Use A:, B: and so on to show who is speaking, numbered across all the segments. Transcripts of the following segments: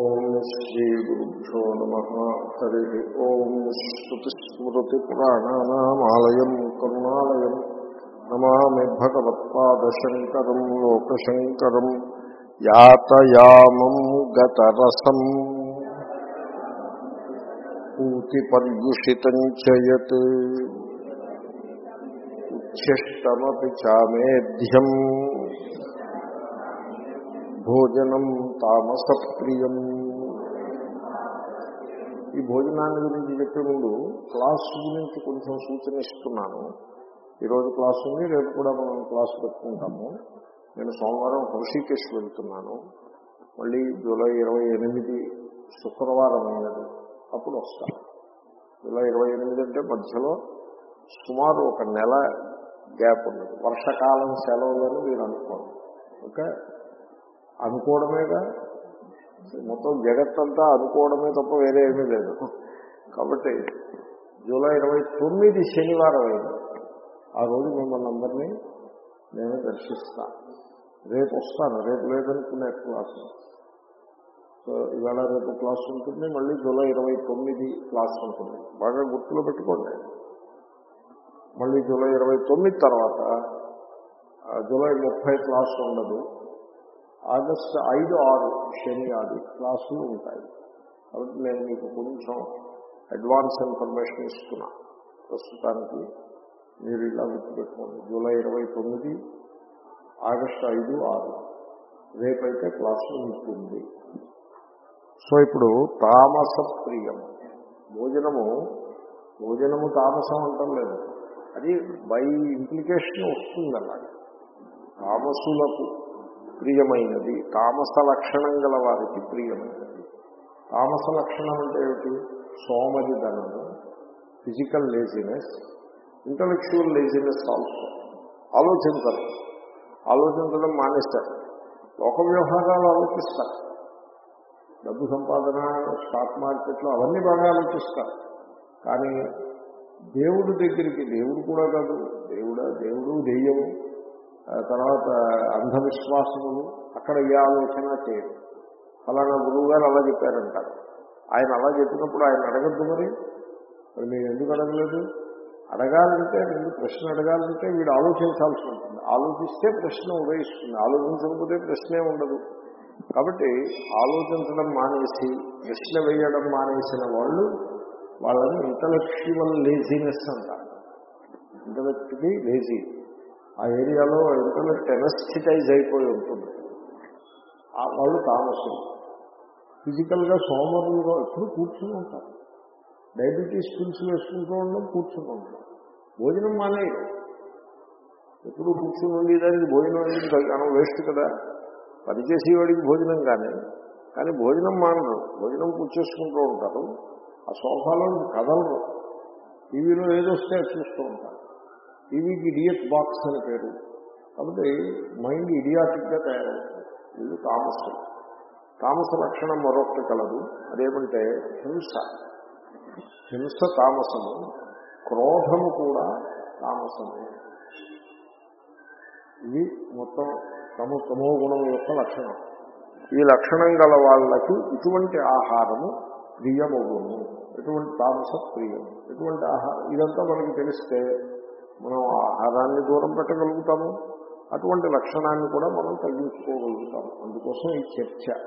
A: ఓం శ్రీ గురుభ్యో నమ హరి ఓం శ్రుతిస్మృతిపురాణానామాలయం కరుణాలయం నమామి భగవత్పాదశంకరం లోకశంకరం యాతయామం గతరసం పూతిపర్యుషితం చయత్ ఉచ్ఛిష్టమపి చామేధ్యం భోజనం తామసప్రియం. ఈ భోజనాన్ని గురించి చెప్పే ముందు క్లాస్ గురించి కొంచెం సూచన ఇస్తున్నాను. ఈరోజు క్లాస్ ఉంది రేపు కూడా మనం క్లాస్ పెట్టుకుంటాము. నేను సోమవారం హృషికేశ్ వెళ్తున్నాను. మళ్ళీ జూలై ఇరవై ఎనిమిది శుక్రవారం అయినది అప్పుడు వస్తాను. జూలై ఇరవై ఎనిమిది అంటే మధ్యలో సుమారు ఒక నెల గ్యాప్ ఉన్నది. వర్షకాలం సెలవులను మీరు అనుకోండి. ఓకే? అనుకోవడమేగా మొత్తం జగత్తంతా అనుకోవడమే తప్ప వేరే ఏమీ లేదు. కాబట్టి జూలై ఇరవై తొమ్మిది శనివారం అయింది. ఆ రోజు మిమ్మల్ని అందరినీ నేను దర్శిస్తాను రేపు వస్తాను. రేపు లేదనుకునే క్లాసు. సో ఇవాళ రేపు క్లాస్ ఉంటుంది. మళ్ళీ జూలై ఇరవై తొమ్మిది క్లాస్ ఉంటుంది. బాగా గుర్తులో పెట్టుకోండి. మళ్ళీ జూలై ఇరవై తొమ్మిది తర్వాత జూలై ముప్పై క్లాస్ ఉండదు. ఆగస్టు ఐదు ఆరు శని ఆది క్లాసులు ఉంటాయి. కాబట్టి నేను మీకు కొంచెం అడ్వాన్స్ ఇన్ఫర్మేషన్ ఇస్తున్నా. ప్రస్తుతానికి మీరు ఇలా గుర్తుపెట్టుకోండి. జూలై ఇరవై తొమ్మిది ఆగస్టు ఐదు ఆరు. రేపైతే క్లాసులు ఉంటుంది. సో ఇప్పుడు తామస ప్రియం. భోజనము భోజనము తామసం అంటాం లేదు. అది బై ఇంప్లికేషన్ వస్తుంది అలాగే తామసులకు ప్రియమైనది. తామస లక్షణం గల వారికి ప్రియమైనది. తామస లక్షణం అంటే ఏమిటి? సోమరిధనము physical laziness intellectual laziness also. ఆలోచించరు. ఆలోచించడం మానేస్తారు లోక వ్యవహారాలు ఆలోచిస్తారు. డబ్బు సంపాదన స్టాక్ మార్కెట్లో అవన్నీ బాగా ఆలోచిస్తారు. కానీ దేవుడి దగ్గరికి దేవుడు కూడా కాదు. దేవుడా దేవుడు దెయ్యము. తర్వాత అంధవిశ్వాసములు అక్కడ ఏ ఆలోచన చేయరు ఫలానా గురువు గారు అలా చెప్పారంటారు. ఆయన అలా చెప్పినప్పుడు ఆయన అడగద్దు మరి. మరి మీరు ఎందుకు అడగలేదు? అడగాలంటే మీరు ప్రశ్న అడగాలంటే వీడు ఆలోచించాల్సి ఉంటుంది. ఆలోచిస్తే ప్రశ్న ఉదయిస్తుంది. ఆలోచించకపోతే ప్రశ్నే ఉండదు. కాబట్టి ఆలోచించడం మానేసి ప్రశ్న వేయడం మానేసిన వాళ్ళు వాళ్ళని ఇంటలెక్చువల్ లేజినెస్ అంటారు. ఇంటలెక్ట్కి లేజీ. ఆ ఏరియాలో ఇంటర్నెట్ టెరస్టిటైజ్ అయిపోయి ఉంటుంది. వాళ్ళు తామసులు ఫిజికల్గా సోమరులుగా ఎప్పుడు కూర్చుని ఉంటారు. డయాబెటీస్ పిల్స్ వేసుకుంటూ ఉండడం కూర్చుని ఉంటారు. భోజనం మానేయరు. ఎప్పుడు కూర్చుని ఉండేదానికి భోజనం అనేది మనం వేస్ట్ కదా. పనిచేసేవాడికి భోజనం కానీ కానీ భోజనం మానరు. భోజనం కూర్చేసుకుంటూ ఉంటారు. ఆ సోఫాలో కదలరు టీవీలో ఏదొస్తే చూస్తూ ఉంటారు. టీవీకి ఇడియట్ బాక్స్ అని పేరు. కాబట్టి మైండ్ ఇడియాటిక్గా తయారవుతుంది. ఇది తామసం. తామస లక్షణం మరొకటి కలదు. అదేమంటే హింస. హింస తామసము. క్రోధము కూడా తామసము. ఇది మొత్తం తమ తమో గుణం యొక్క లక్షణం. ఈ లక్షణం గల వాళ్ళకి ఇటువంటి ఆహారము ప్రియమగును. ఎటువంటి తామస ప్రియము ఎటువంటి ఆహారం ఇదంతా మనకి తెలిస్తే మనం ఆహారాన్ని దూరం పెట్టగలుగుతాము. అటువంటి లక్షణాన్ని కూడా మనం తగ్గించుకోగలుగుతాము. అందుకోసం ఈ చర్చ.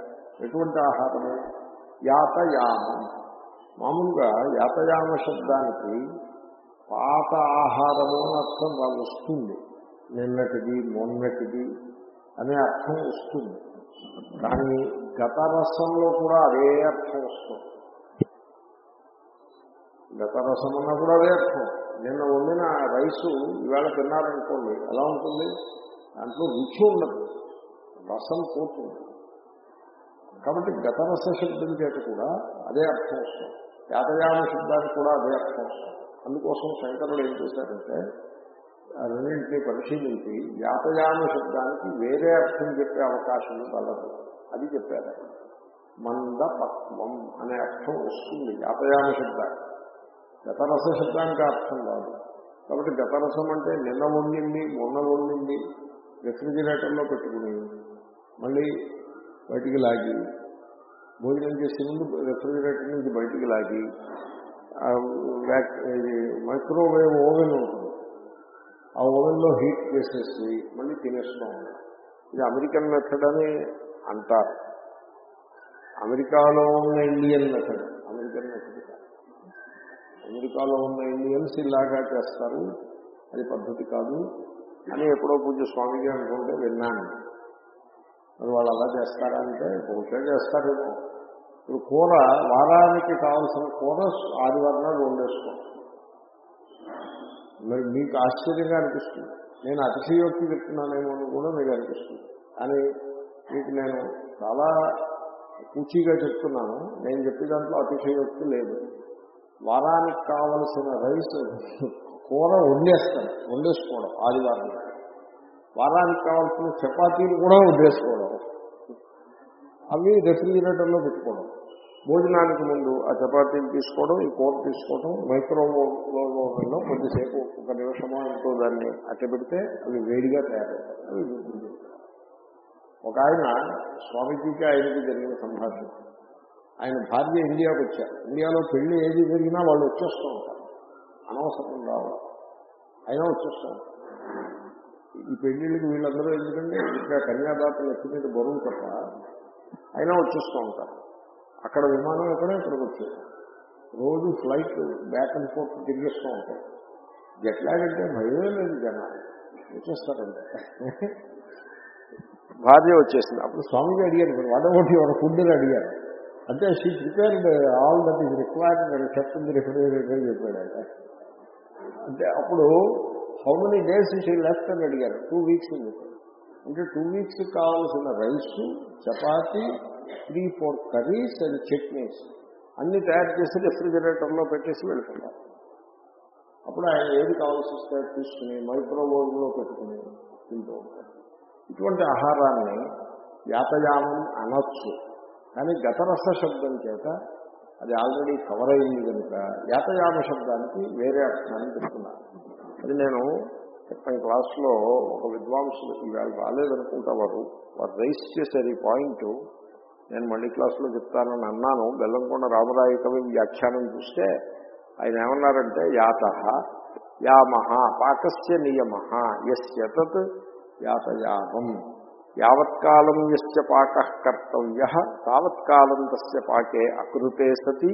A: ఎటువంటి ఆహారము? యాతయామం. మామూలుగా యాతయామ శబ్దానికి పాత ఆహారము అని అర్థం వాళ్ళు వస్తుంది. నిన్నటిది మొన్నటిది అనే అర్థం వస్తుంది. కానీ గత రసంలో కూడా అదే అర్థం వస్తుంది. గత రసం అన్నా కూడా అదే అర్థం. నిన్న వండిన రైసు ఈవేళ తిన్నారనుకోండి ఎలా ఉంటుంది? దాంట్లో రుచి ఉండదు రసం పోతుంది. కాబట్టి గత రస శబ్దం చేత కూడా అదే అర్థం వస్తుంది. యాతయామ శబ్దానికి కూడా అదే అర్థం వస్తుంది. అందుకోసం శంకరుడు ఏం చేశారంటే రెండింటినీ పరిశీలించి యాతయామ శబ్దానికి వేరే అర్థం చెప్పే అవకాశం కలదు అది చెప్పారు. మందపత్వం అనే అర్థం వస్తుంది యాతయామ శబ్దానికి గతరస శబ్దానికి అర్థం కాదు. కాబట్టి గతరసం అంటే నిన్న వండింది మొన్న వండింది రెఫ్రిజిరేటర్లో పెట్టుకుని మళ్ళీ బయటికి లాగి భోజనం చేసే ముందు రెఫ్రిజిరేటర్ నుంచి బయటికి లాగి మైక్రోవేవ్ ఓవెన్ ఉంటుంది. ఆ ఓవెన్లో హీట్ చేసేసి మళ్ళీ తినేస్తూ ఉంటాం. ఇది అమెరికన్ మెథడ్ అని అంటారు. అమెరికాలో ఉన్న ఇండియన్ మెథడ్ అమెరికన్ మెథడ్. అమెరికాలో ఉన్న ఇండియన్స్ ఇలాగా చేస్తారు. అది పద్ధతి కాదు. అని ఎప్పుడో పూజ స్వామిజీ అనుకుంటే విన్నాను. మరి వాళ్ళు అలా చేస్తారంటే బహుశా చేస్తారేమో ఇప్పుడు కూర వారానికి కావాల్సిన కూర ఆదివారం నాడు వండేసుకోండి. మరి మీకు ఆశ్చర్యంగా అనిపిస్తుంది. నేను అతిశయోక్తి చెప్తున్నానేమో అని కూడా మీకు అనిపిస్తుంది. కానీ మీకు నేను చాలా పూచీగా చెప్తున్నాను. నేను చెప్పే దాంట్లో అతిశయోక్తి లేదు. వారానికి కావలసిన రైస్ కూర వండేస్తాను వండేసుకోవడం ఆదివారం వారానికి కావాల్సిన చపాతీలు కూడా వండేసుకోవడం. అవి రెఫ్రిజిరేటర్లో పెట్టుకోవడం. భోజనానికి ముందు ఆ చపాతీలు తీసుకోవడం ఈ కూర తీసుకోవడం మైక్రోవేవ్లో కొద్దిసేపు ఒక నిమిషమో ఎంతో దాన్ని అట్టబెడితే అవి వేడిగా తయారవుతాయి. అవి ఒక ఆయన స్వామీజీకి ఆయనకి జరిగిన సంభాషణ. ఆయన భార్య ఇండియాకు వచ్చారు. ఇండియాలో పెళ్ళి ఏది జరిగినా వాళ్ళు వచ్చేస్తూ ఉంటారు. అనవసరం రావడం. అయినా వచ్చేస్తూ ఉంటారు. ఈ పెళ్ళిళ్ళకి వీళ్ళందరూ ఎందుకంటే ఇక్కడ కన్యాదాతలు ఎత్తి మీద బరువు తప్ప అయినా వచ్చేస్తూ ఉంటారు. అక్కడ విమానం ఎక్కడో ఇక్కడికి వచ్చేది. రోజు ఫ్లైట్ బ్యాక్ అండ్ ఫోర్త్ తిరిగేస్తూ ఉంటాయి ఎట్లాగంటే భయమే లేదు జనాలు. వచ్చేస్తారంటే. భార్య వచ్చేసింది. అప్పుడు స్వామిజీ అడిగారు మరి వాడబోటి ఎవరు ఫుడ్? అడిగారు. అంటే she prepared all that is required అని చెప్తుంది రిఫ్రిజిరేటర్ చెప్పాడు ఆయన అంటే అప్పుడు how many days she left అని అడిగారు. టూ వీక్స్ అని అంటే టూ వీక్స్ కావాల్సిన rice chapati three four curries and chutneys అన్ని తయారు చేసి రిఫ్రిజిరేటర్లో పెట్టేసి వెళ్తున్నారు. అప్పుడు ఆయన ఏది కావాల్సి వస్తే తీసుకుని మైక్రోవేవ్లో పెట్టుకుని తింటూ ఉంటారు. ఇటువంటి ఆహారాన్ని యాతయామం అనొచ్చు. కానీ గతరస శబ్దం చేత అది ఆల్రెడీ కవర్ అయింది కనుక యాతయామ శబ్దానికి వేరే అర్థాన్ని చెప్తున్నాను అది నేను క్రితం క్లాస్లో ఒక విద్వాంసులు ఇవాళ రాలేదనుకుంటా వారు వారు రైస్ చేశారు ఈ పాయింట్ నేను మళ్ళీ క్లాస్లో చెప్తానని అన్నాను. బెల్లంకొండ రామరాయ కవి వ్యాఖ్యానం చూస్తే ఆయన ఏమన్నారంటే యాత యామహ పాకస్య నియమ ఎస్ తత్ యాతయామం యావత్కాలం ఎస్య పాక కర్తవ్య తావత్కాలం తస్య పాకే అకృతే సతి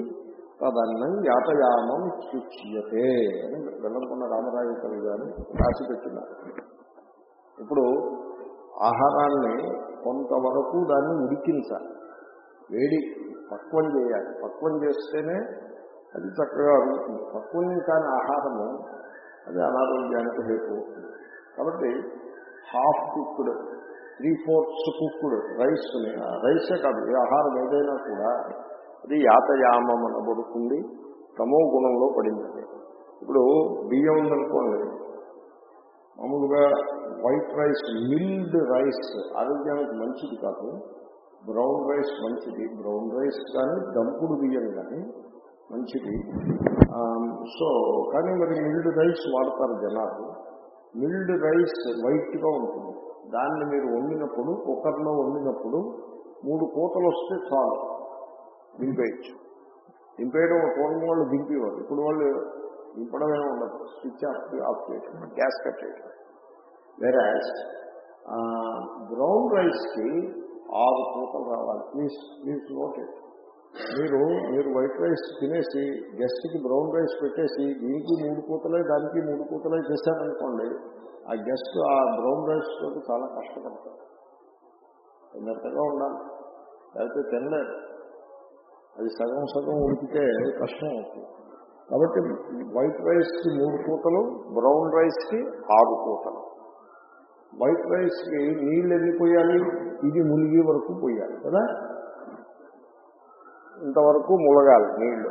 A: తదన్నం యాతయామం శిక్ష్యతే అని బెల్లంకొండ రామరాజు కవి గారు రాసిపెట్టినారు. ఇప్పుడు ఆహారాన్ని కొంతవరకు దాన్ని ఉడికించాలి. వేడి పక్వం చేయాలి. పక్వం చేస్తేనే అది చక్కగా అడుగుతుంది పక్వం కాని ఆహారము అది అనారోగ్యానికి హేపు కాబట్టి half cooked three fourths cooked rice రైసే కాదు ఏ ఆహారం ఏదైనా కూడా అది యాతయామం అనబడుతుంది తమో గుణంలో పడింది ఇప్పుడు బియ్యం ఉందనుకోండి మామూలుగా వైట్ రైస్ మిల్డ్ రైస్ ఆరోగ్యానికి మంచిది కాదు బ్రౌన్ రైస్ మంచిది బ్రౌన్ రైస్ కానీ దంపుడు బియ్యం కానీ మంచిది. సో కానీ మరి మిల్డ్ రైస్ వాడతారు జనాలు. మిల్డ్ రైస్ వైట్గా ఉంటుంది. దాన్ని మీరు వండినప్పుడు కుక్కర్లో వండినప్పుడు మూడు కూతలు వస్తే చాలు. దింపేయచ్చు. దింపేయడం పూర్వం వాళ్ళు దింపేవారు. ఇప్పుడు వాళ్ళు దింపడమే ఉండదు. స్విచ్ ఆఫ్ ఆఫ్ చేయటం గ్యాస్ కట్ చేయటం. వేరే బ్రౌన్ రైస్కి ఆరు పూతలు రావాలి. ప్లీజ్ ప్లీజ్ నోట్ ఇట్ మీరు మీరు వైట్ రైస్ తినేసి గెస్ట్కి బ్రౌన్ రైస్ పెట్టేసి దీనికి మూడు పూతలే దానికి మూడు పూతలే చేశారనుకోండి ఆ గెస్ట్ ఆ బ్రౌన్ రైస్ తోటి చాలా కష్టపడతారు. మెత్తగా ఉండాలి. లేకపోతే తినలేదు అది సగం సగం ఉడికితే కష్టం అవుతుంది. కాబట్టి వైట్ రైస్కి మూడు పూతలు బ్రౌన్ రైస్కి ఆరు పూతలు. వైట్ రైస్కి నీళ్ళు ఎన్ని పోయాలి? ఇది మునిగి వరకు పోయాలి కదా? ఇంతవరకు ములగాలి నీళ్ళు.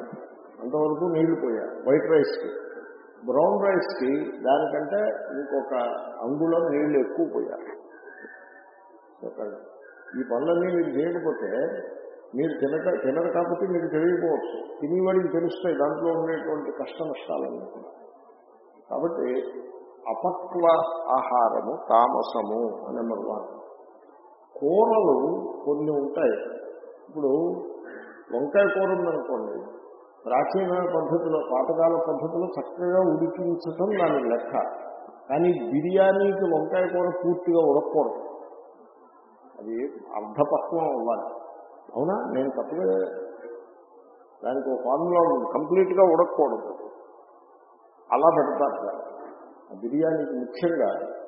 A: అంతవరకు నీళ్ళు పోయాలి. వైట్ రైస్కి బ్రౌన్ రైస్కి దానికంటే ఇంకొక అంగుళం నీళ్ళు ఎక్కువ పోయాలి. చెప్పండి. ఈ పనులన్నీ మీరు చేయకపోతే మీరు తినక తినరు కాబట్టి మీరు తెలియకపోవచ్చు. తినేవాడికి తెలుస్తాయి దాంట్లో ఉండేటువంటి కష్ట నష్టాలన్నీ కూడా కాబట్టి అపక్వ ఆహారము తామసము నెంబర్ వన్ కూరలు కొన్ని ఉంటాయి. ఇప్పుడు వంకాయ కూర ఉందనుకోండి ప్రాచీన పద్ధతిలో పాతకాల పద్ధతిలో చక్కగా ఉడికించటం దాని లెక్క. కానీ బిర్యానీకి వంకాయ కూర పూర్తిగా ఉడకూడదు. అది అర్ధపక్వం అవ్వాలి. అవునా? నేను తప్పగా దానికి ఒక ఫార్ములా ఉంది. కంప్లీట్గా ఉడకూడదు. అలా పెడతారు ఆ బిర్యానీకి ముఖ్యంగా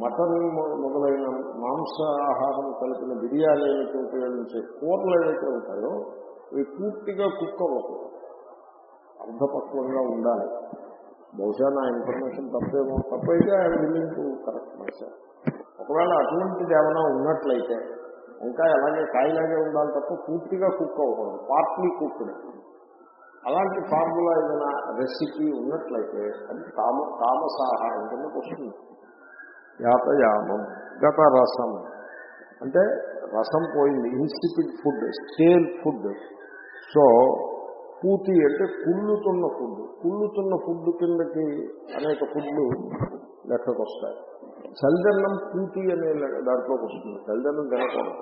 A: మటన్ మొ- మొదలైన మాంసాహారం కలిపిన బిర్యానీకి ఉపయోగించే కూరలు ఏవైతే ఉంటాయో అవి పూర్తిగా కుక్ అవ్వకూడదు. అర్ధపక్వంగా ఉండాలి. బహుశా నా ఇన్ఫర్మేషన్ తప్పేమో తప్పైతే ఆయన విల్లింగ్ టు కరెక్ట్ మైసార్ ఒకవేళ అటువంటిది ఏమైనా ఉన్నట్లయితే ఇంకా అలాగే కాయలాగే ఉండాలి తప్ప పూర్తిగా కుక్ అవ్వకూడదు. పార్ట్లీ కుక్డ్ అలాంటి ఫార్ములా ఏదైనా రెసిపీ ఉన్నట్లయితే అది తామ తామసాహారం కిందకు వస్తుంది యాతయామం గత రసం అంటే రసం పోయింది insipid food stale food. So Puthi అంటే కుళ్ళుతున్న ఫుడ్. కుళ్ళుతున్న ఫుడ్ కిందకి అనేక ఫుడ్లు లెక్కకు వస్తాయి చల్దన్నం పూతి అనే దాంట్లోకి వస్తుంది. చల్దన్నం తినకూడదు.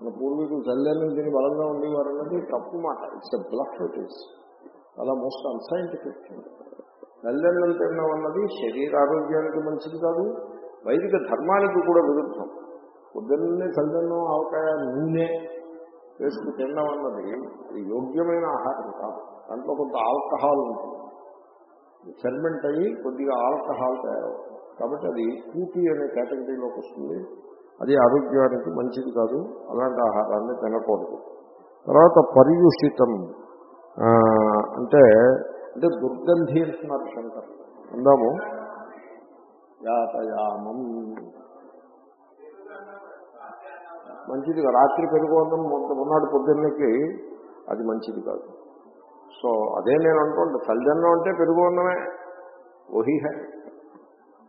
A: మన పూర్వీకులు చల్దన్నం తిని బలంగా ఉండేవారు అన్నది తప్పు మాట. It's a bluff it is చాలా మోస్ట్ అన్సైంటిఫిక్ చల్దన్నం తినడం అన్నది శరీర ఆరోగ్యానికి మంచిది కాదు వైదిక ధర్మానికి కూడా విరుద్ధం. పొద్దున్నే చల్దన్నం ఆవకాయ నూనె వేసుకు తినడం అన్నది అది యోగ్యమైన ఆహారం కాదు. దాంట్లో కొంత ఆల్కహాల్ ఉంటుంది. ఫెర్మెంట్ అయ్యి కొద్దిగా ఆల్కహాల్ తయారవుతుంది. కాబట్టి అది కూపీ అనే కేటగిరీలోకి వస్తుంది. అది ఆరోగ్యానికి మంచిది కాదు. అలాంటి ఆహారాన్ని తినకూడదు. తర్వాత పర్యూషితం అంటే అంటే దుర్గంధి అంటున్నారు శంకర్. అందాము. యాతయామం మంచిది కాదు. రాత్రి పెరుగుకోవడం ఉన్నాడు పొద్దున్నకి అది మంచిది కాదు. సో అదే నేను అంటుంటా తల్లిదండ్రులు అంటే పెరుగు ఉన్నమే ఓహి హై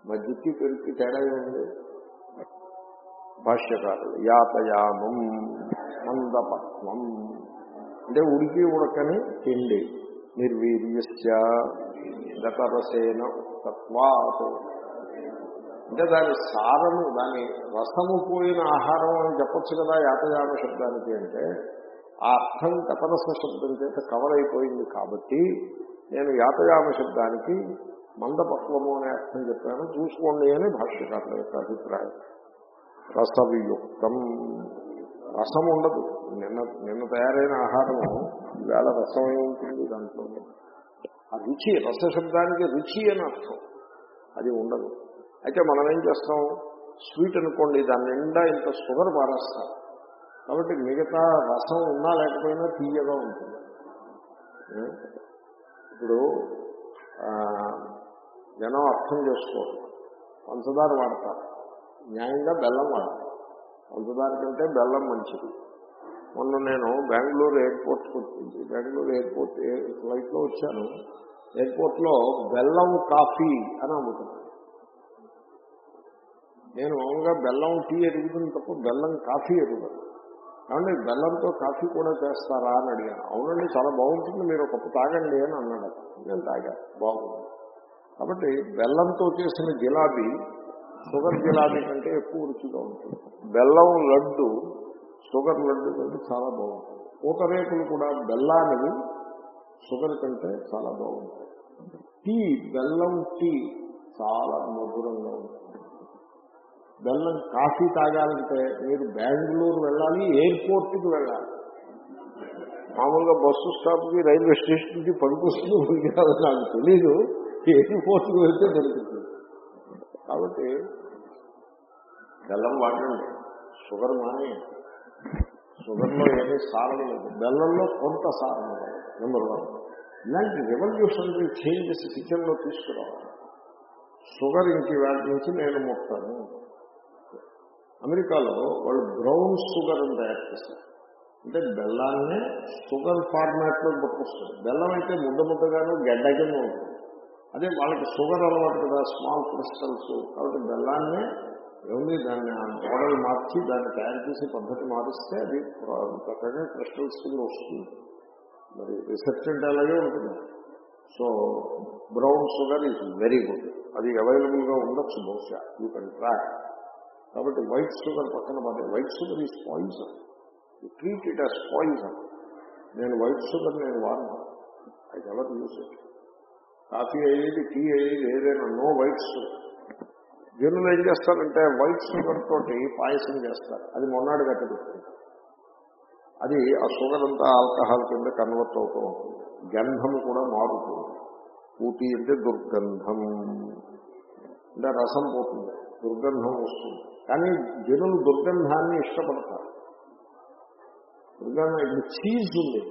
A: మధ్యకి పెరుగుకి తేడా ఉంది భాష్యకారులు యాతయామం మందపత్వం అంటే ఉడికి ఉడకని తిండి. నిర్వీర్యస్య గతరసేన తత్వాతో అంటే దాని సారము దాని రసము పోయిన ఆహారం అని చెప్పొచ్చు కదా యాతయామ శబ్దానికి అంటే ఆ అర్థం గతరస శబ్దం చేత కవర్ అయిపోయింది కాబట్టి నేను యాతయామ శబ్దానికి మందపక్వము అనే అర్థం చెప్పాను. చూసుకోండి అని భాష్యకారుల యొక్క అభిప్రాయం. రసవియుక్తం. రసం ఉండదు. నిన్న నిన్న తయారైన ఆహారము ఈవేళ రసమై ఉంటుంది దాంట్లో. ఆ రుచి రస శబ్దానికి రుచి అని అర్థం. అది ఉండదు. అయితే మనం ఏం చేస్తాం? స్వీట్ అనుకోండి దాని నిండా ఇంత షుగర్ మారేస్తాం కాబట్టి మిగతా రసం ఉన్నా లేకపోయినా తీయగా ఉంటుంది. ఇప్పుడు జనం అర్థం చేసుకోరు. పంచదార వాడతారు. న్యాయంగా బెల్లం వాడతారు. పంచదార కంటే బెల్లం మంచిది. మొన్న నేను బెంగళూరు ఎయిర్పోర్ట్కి వచ్చింది బెంగళూరు ఎయిర్పోర్ట్ ఫ్లైట్లో వచ్చాను. ఎయిర్పోర్ట్లో బెల్లం కాఫీ అని అమ్ముతున్నాను నేను మామూలుగా బెల్లం టీ ఎరుగుతుంది తప్ప బెల్లం కాఫీ ఎరుగుతుంది కాబట్టి బెల్లంతో కాఫీ కూడా చేస్తారా అని అడిగాను. అవునండి చాలా బాగుంటుంది మీరు ఒక తాగండి అని అన్నాడు నేను తాగా బాగుంది. కాబట్టి బెల్లంతో చేసిన జిలాబీ షుగర్ జిలాబీ కంటే ఎక్కువ రుచిగా ఉంటుంది. బెల్లం లడ్డు షుగర్ లడ్డు కంటే చాలా బాగుంటుంది. పూతరేకులు కూడా బెల్లానివి షుగర్ కంటే చాలా బాగుంటుంది టీ బెల్లం టీ చాలా మధురంగా ఉంటుంది. బెల్లం కాఫీ తాగాలంటే మీరు బెంగళూరు వెళ్ళాలి ఎయిర్పోర్ట్కి వెళ్ళాలి. మామూలుగా బస్సు స్టాప్కి రైల్వే స్టేషన్కి పనికొస్తుంది పనికిరాదు నాకు తెలీదు. ఎయిర్పోర్ట్కి వెళ్తే దొరుకుతుంది. కాబట్టి బెల్లం వాడండి. షుగర్ మానే షుగర్లో ఏమీ సారం లేదు. బెల్లంలో కొంత సారం ఉంది నెంబర్ వన్. ఇలాంటి రెవల్యూషనరీ చేంజెస్ కిచెన్లో తీసుకురావాలి. షుగర్ ఇంటి వాటి నుంచి నేను ముట్టాను. అమెరికాలో వాళ్ళు బ్రౌన్ షుగర్ అని తయారు చేస్తారు అంటే బెల్లాన్నే షుగర్ ఫార్మాట్లో పట్టుకొస్తారు బెల్లం అయితే ముద్ద ముద్దగాను గడ్డ కింద ఉంటుంది. అదే వాళ్ళకి షుగర్ అలవాటు కదా స్మాల్ క్రిస్టల్స్. కాబట్టి బెల్లాన్నే ఏముంది దాన్ని ఆ మోడల్ మార్చి దాన్ని తయారు చేసే పద్ధతి మారిస్తే అది చక్కగా క్రిస్టల్స్ కింద వస్తుంది. మరి రీసెర్చ్ అంటే అలాగే ఉంటుంది. So brown sugar is very good. అది అవైలబుల్గా ఉండొచ్చు బహుశా. You can try. కాబట్టి వైట్ షుగర్ పక్కన పడే white sugar is poison. Treat it as poison నేను వైట్ షుగర్ నేను వాడను. I ever use it. Coffee అయ్యేది టీ అయ్యేది ఏదైనా నో వైట్ షుగర్. జనులు ఏం చేస్తారంటే వైట్ షుగర్ తోటి పాయసం చేస్తారు. అది మొన్నాడు కట్టబెట్టుకుంటారు అది ఆ షుగర్ అంతా ఆల్కహాల్ కింద కన్వర్ట్ అవుతూ ఉంటుంది. గంధం కూడా మారుతుంది. ఊటీ అంటే దుర్గంధం. అంటే రసం పోతుంది. దుర్గంధం వస్తుంది. కానీ జనులు దుర్గంధాన్ని ఇష్టపడతారు. దుర్గంధం ఇప్పుడు చీజ్ ఉంది.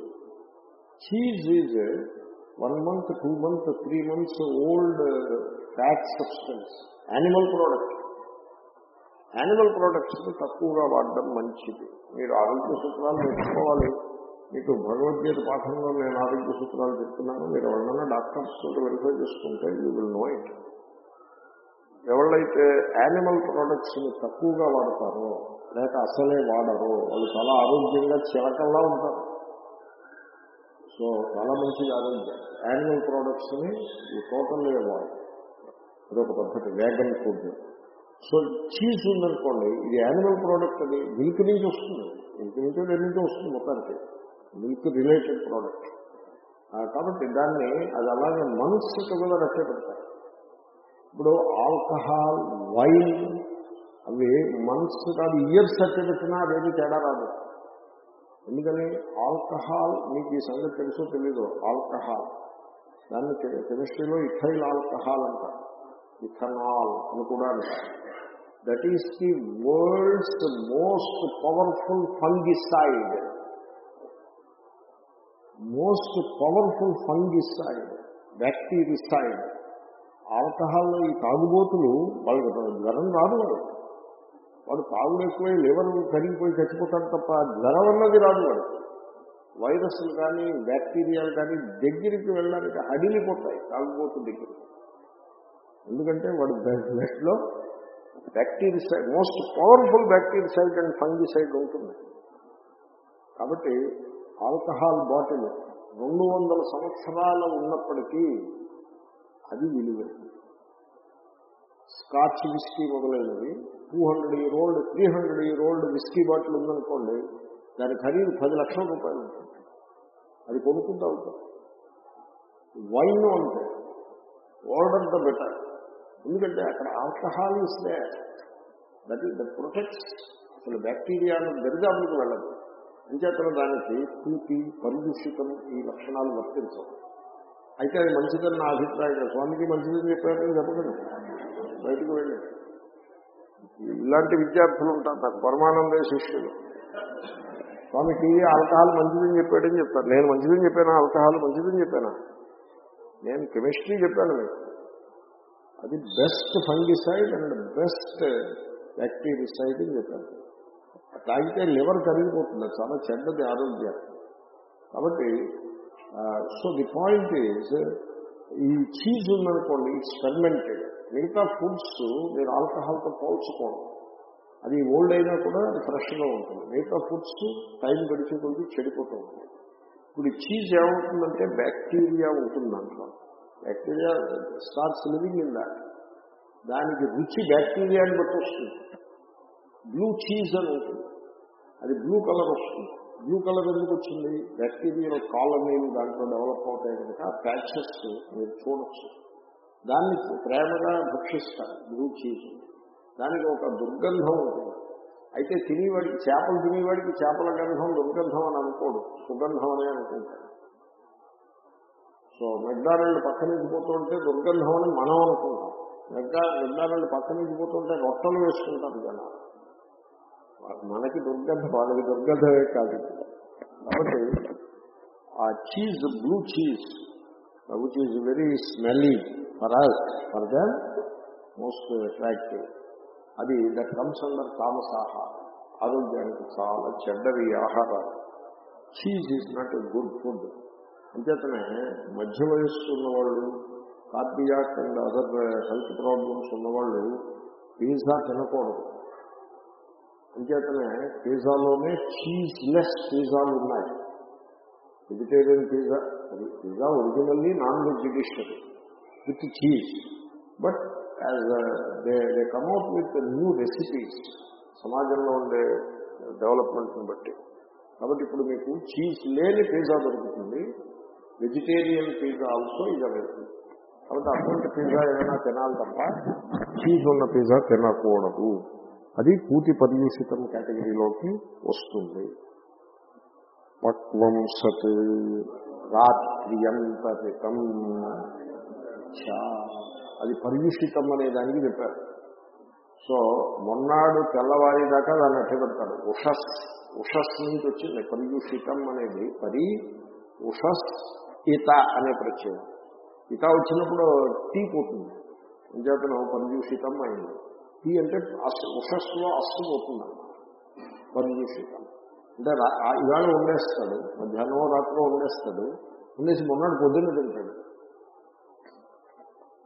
A: Cheese is one month two month three months old fat substance animal product animal products తక్కువగా వాడడం మంచిది. మీరు ఆరోగ్య సూత్రాలు నేర్చుకోవాలి. మీకు భగవద్గీత పాఠంలో నేను ఆరోగ్య సూత్రాలు చెప్తున్నాను. మీరు ఎవరైనా డాక్టర్స్ తోటి వెరిఫై చేసుకుంటే యూ విల్ నో ఇట్ ఎవళ్ళైతే యానిమల్ ప్రోడక్ట్స్ని తక్కువగా వాడతారో లేక అసలే వాడరో వాళ్ళు చాలా ఆరోగ్యంగా చిలకల్లా ఉంటారు. సో చాలా మంచిది ఆరోగ్యం. యానిమల్ ప్రోడక్ట్స్ని టోటల్లీ వాడు అదొక పద్ధతి వేగన్ ఫుడ్ సో చీజ్ ఉందనుకోండి ఇది యానిమల్ ప్రోడక్ట్ అది మిల్క్ నుంచి వస్తుంది. మిల్క్ నుంచి దేని వస్తుంది మొత్తానికి. మిల్క్ రిలేటెడ్ ప్రోడక్ట్ కాబట్టి దాన్ని అది అలాగే మనస్సుకు కూడా రక్షపెడతారు ఇప్పుడు ఆల్కహాల్ వైన్ అవి మనస్సు కాదు ఇయర్స్ అట్టే పెట్టినా అదేమి తేడా రాదు. ఎందుకని? ఆల్కహాల్ మీకు ఈ సంగతి తెలుసో తెలీదు? ఆల్కహాల్. దాన్ని కెమిస్ట్రీలో ఇథైల్ ఆల్కహాల్ అంటారు. ఇథనాల్ అని కూడా అంటారు. That is the world's most powerful fungicide most powerful fungicide bactericide ఆల్కహాల్లో ఈ తాగుబోతులు వాళ్ళకి జ్వరం రాదు వాడు. వాడు తాగుడు ఎక్కువై లివర్ కరిగిపోయి చచ్చిపోతాడు తప్ప జ్వరం అన్నది రాదు వాడు. వైరస్లు కానీ బ్యాక్టీరియాలు కానీ దగ్గరికి వెళ్ళడానికి అడిగిపోతాయి తాగుబోతు దగ్గర ఎందుకంటే వాడు బ్లడ్లో bacteria most powerful bactericide and fungicide ఉంటుంది. కాబట్టి ఆల్కహాల్ బాటిల్ రెండు వందల సంవత్సరాలు ఉన్నప్పటికీ అది విలువైంది స్కాచ్ విస్కీ మొదలైనవి two hundred year old three hundred year old whisky bottle ఉందనుకోండి దాని ఖరీదు పది లక్షల రూపాయలు ఉంటుంది. అది కొనుక్కుంటూ ఉంటాం. వైన్ అంటే ఓల్డర్ ద బెటర్ ఎందుకంటే అక్కడ ఆల్కహాల్ ఇస్తే దట్ ఈస్ ద ప్రొటెక్ట్స్ అసలు బ్యాక్టీరియాను దరిదాపులకు వెళ్ళదు. అంచేతన దానికి పూర్తి పరిదూషితం ఈ లక్షణాలు వర్తించవు. అయితే అది మంచిదని నా అభిప్రాయం. స్వామికి మంచిదని చెప్పారని చెప్పకండి బయటకు వెళ్ళి. ఇలాంటి విద్యార్థులు ఉంటారు. నాకు పరమానంద శిష్యులు. స్వామికి ఆల్కహాల్ మంచిదని చెప్పాడని చెప్తారు. నేను మంచిదని చెప్పాను? ఆల్కహాల్ మంచిదని చెప్పాను? నేను కెమిస్ట్రీ చెప్పాను మీకు. అది best fungicide and best bactericide అని చెప్పాను తాగితే లివర్ కరిగిపోతుంది. చాలా చెడ్డది ఆరోగ్యం. కాబట్టి సో ది పాయింట్ ఈజ్ ఈ చీజ్ ఉందనుకోండి ఇట్స్ ఫెర్మెంటెడ్. మిగతా ఫుడ్స్ మీరు ఆల్కహాల్తో పోల్చుకోండి. అది ఓల్డ్ అయినా కూడా అది ఫ్రెష్గా ఉంటుంది. మిగతా ఫుడ్స్ టైం గడిచే కొద్ది చెడిపోతూ ఉంటుంది ఇప్పుడు ఈ చీజ్ ఏమవుతుందంటే బ్యాక్టీరియా ఉంటుంది దాంట్లో. Bacteria starts living in that. దానికి రుచి బ్యాక్టీరియాని బట్టి వస్తుంది. బ్లూ చీజ్ అని ఉంటుంది. అది బ్లూ కలర్ వస్తుంది. బ్లూ కలర్ ఎందుకు వచ్చింది? బ్యాక్టీరియల్ కాలనీలు దాంట్లో డెవలప్ అవుతాయి కనుక ప్యాచెస్ మీరు చూడొచ్చు. దాన్ని ప్రేమగా భక్షిస్తారు బ్లూ చీజ్ దానికి ఒక దుర్గంధం ఉంటుంది అయితే తినేవాడికి చేపలు తినేవాడికి చేపల గంధం దుర్గంధం అని అనుకోడు. సుగంధం అనే అనుకుంటాడు సో మెగ్డానల్డ్ పక్క నుంచి పోతుంటే దుర్గంధం అని మనం అనుకుంటాం. మెగ్డా మెగ్డానల్డ్ పక్క నుంచి పోతుంటే రొట్టెలు వేసుకుంటారు జనాలు. మనకి దుర్గంధం వాళ్ళకి దుర్గంధమే కాదు. కాబట్టి ఆ cheese blue cheese which is very smelly for us for them most attractive అది దట్ కమ్స్ అండర్ తామస్ ఆహార ఆరోగ్యానికి చాలా చెడ్డవి ఆహారాలు cheese is not a good food అంచేతనే మధ్య వయస్సు ఉన్నవాళ్ళు cardiac and other health problems ఉన్నవాళ్ళు పిజ్జా తినకూడదు. అంచేతనే పిజ్జాలోనే చీజ్ లెస్ పిజ్జాలు ఉన్నాయి. వెజిటేరియన్ పిజ్జా అది pizza originally non veg dish అది with cheese but as they they come out with new recipes సమాజంలో ఉండే డెవలప్మెంట్ని బట్టి. కాబట్టి ఇప్పుడు మీకు చీజ్ లేని పిజ్జా దొరుకుతుంది. వెజిటేరియన్ పిజ్జా ఆల్సో ఇది అవైలబుల్ కాబట్టి అటువంటి పిజ్జా ఏదైనా తినాలి తప్ప చీజ్ ఉన్న పిజ్జా తినకూడదు. అది పూతి పర్యూషితం కేటగిరీలోకి వస్తుంది. పక్వం సత్ రాత్రియంతరితం చ. అది పర్యూషితం అనే దానికి చెప్పారు. సో మొన్నాడు తెల్లవారి దాకా దాన్ని అట్టే పెడతారు ఉషస్ ఉషస్ నుంచి వచ్చింది. పర్యూషితం అనేది పరి ఉషస్ ఇత అనే ప్రత్యయం. ఇత వచ్చినప్పుడు టీ పోతుంది. అంచేతను పర్యూషితం అయింది. టీ అంటే అస్ ఉషస్సులో అస్సు పోతుంది పర్యూషితం అంటే ఇవాళ వండేస్తాడు మధ్యాహ్నం రాత్రి వండేస్తాడు వండేసి మొన్నటి పొద్దున్న తింటాడు.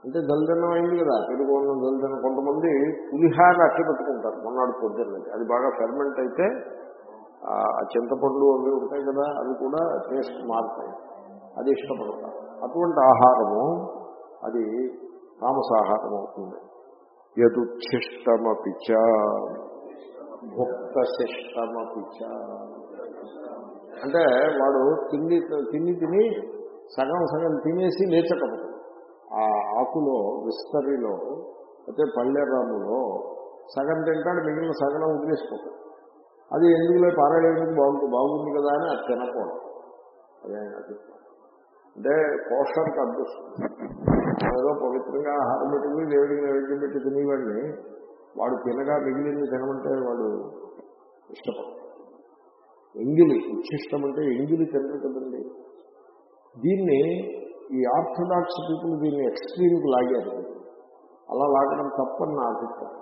A: అంటే దళితనం అయింది కదా పెరుగు అన్నం జల్దన్నం కొంతమంది పులిహార అట్టి పెట్టుకుంటారు మొన్నటి పొద్దున్నది అది బాగా ఫెర్మెంట్ అయితే ఆ చింతపండు అవి ఉంటాయి కదా అవి కూడా టేస్ట్ మారుతాయి. అది ఇష్టపడతారు. అటువంటి ఆహారము అది తామసాహారం అవుతుంది. యదుచ్ఛిష్టమపిచ భుక్త శిష్టమపిచ అంటే వాడు తిండి తిని తిని సగం సగం తినేసి లేచకపోతాడు ఆ ఆకులో విస్తరిలో అయితే పల్లెరాములో సగం తింటాడు మిగిలిన సగం వదిలేసిపోతాడు. అది ఎందుకులో పారాయణకు బాగుంది బాగుంది కదా అని అది తినకూడదు. అదే అంటే పోషణకు అడ్డుస్తుంది ఏదో పవిత్రంగా ఆహారం పెట్టుకుని దేవుడికి నైవేద్యం పెట్టి తినేవాడిని. వాడు తినగా మిగిలింది తినమంటే వాడు ఇష్టపడతాడు ఎంగిలి ఉచ్ఛిష్టం అంటే ఎంగిలి తినరు కదండి. దీన్ని ఈ ఆర్థడాక్స్ పీపుల్ దీన్ని ఎక్స్ట్రీమ్కి లాగారు. అలా లాగడం తప్పని నా అభిప్రాయం.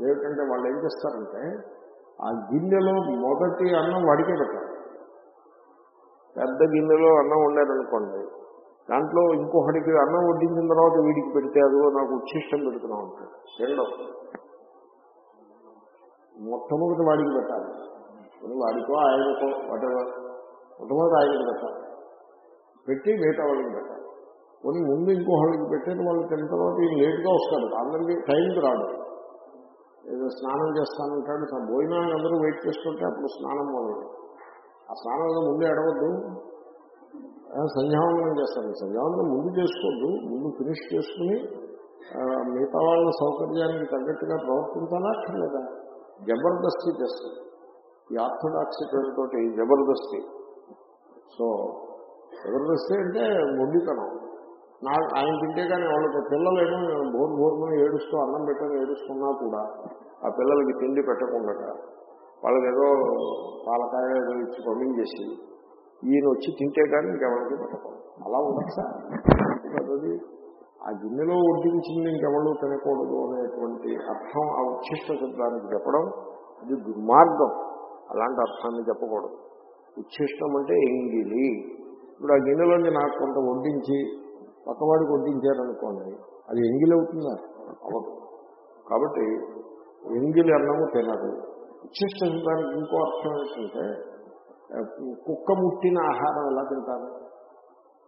A: ఏమిటంటే వాళ్ళు ఏం చేస్తారంటే ఆ గిన్నెలో మొదటి అన్నం వడికే పెట్టాలి. పెద్ద గిన్నెలో అన్నం ఉండారనుకోండి దాంట్లో ఇంకొకటికి అన్నం వడ్డించిన తర్వాత వీడికి పెడితే అదిగో నాకు ఉచ్ఛిష్టం పెడుతున్నా ఉంటాడు. రెండో. మొట్టమొదటి వాడికి పెట్టాలి. కొన్ని వాడికో ఆయనకో వాటెవర్ మొట్టమొదటి ఆయనకి పెట్టాలి. పెట్టి మిగతా వాళ్ళకి పెట్టాలి. కొన్ని ముందు ఇంకో వాళ్ళకి పెట్టిన వాళ్ళు తిన్న తర్వాత ఈయన లేట్గా వస్తాడు. అందరికీ టైంకి రాడు. ఏదో స్నానం చేస్తానంటాడు. భోజనాన్ని అందరూ వెయిట్ చేసుకుంటే అప్పుడు స్నానం మొదలు. ఆ స్నానంలో ముందే ముందు ఎడవద్దు సంధ్యావందనం చేస్తాను. సంధ్యావందనం ముందు చేసుకోద్దు ముందు ఫినిష్ చేసుకుని మిగతా వాళ్ళ సౌకర్యానికి తగ్గట్టుగా ప్రవర్తించాలా? లేదా జబర్దస్తి చేస్తుంది ఈ ఆర్థోడాక్స్ పేరుతోటి జబర్దస్తి. సో జబర్దస్తి అంటే మొండితనం. నా ఆయన తింటే కానీ వాళ్ళకి పిల్లలేమో భోర్ భోర్మని ఏడుస్తూ అన్నం పెట్టని ఏడుస్తున్నా కూడా ఆ పిల్లలకి తిండి పెట్టకుండా వాళ్ళకి ఏదో పాలకాయ ఏదో ఇచ్చి పంపించేసి ఈయన వచ్చి తింటే కానీ ఇంకెవరికి పెట్టకూడదు అలా ఉండొచ్చా ఆ గిన్నెలో వడ్డించింది ఇంకెవరు తినకూడదు అనేటువంటి అర్థం ఆ ఉచ్ఛిష్ట శబ్దానికి చెప్పడం అది దుర్మార్గం. అలాంటి అర్థాన్ని చెప్పకూడదు. ఉచ్ఛిష్టం అంటే ఎంగిలి ఇప్పుడు ఆ గిన్నెలోంచి నాకు కొంత వడ్డించి పక్కవాడికి వడ్డించారనుకోండి అది ఎంగిలి అవుతుందా? అవదు కాబట్టి ఎంగిలి అన్నము తినదు. ఉచ్ఛిష్ట శబ్దానికి ఇంకో అర్థం ఏంటంటే కుక్క ముట్టిన ఆహారం ఎలా తింటారు?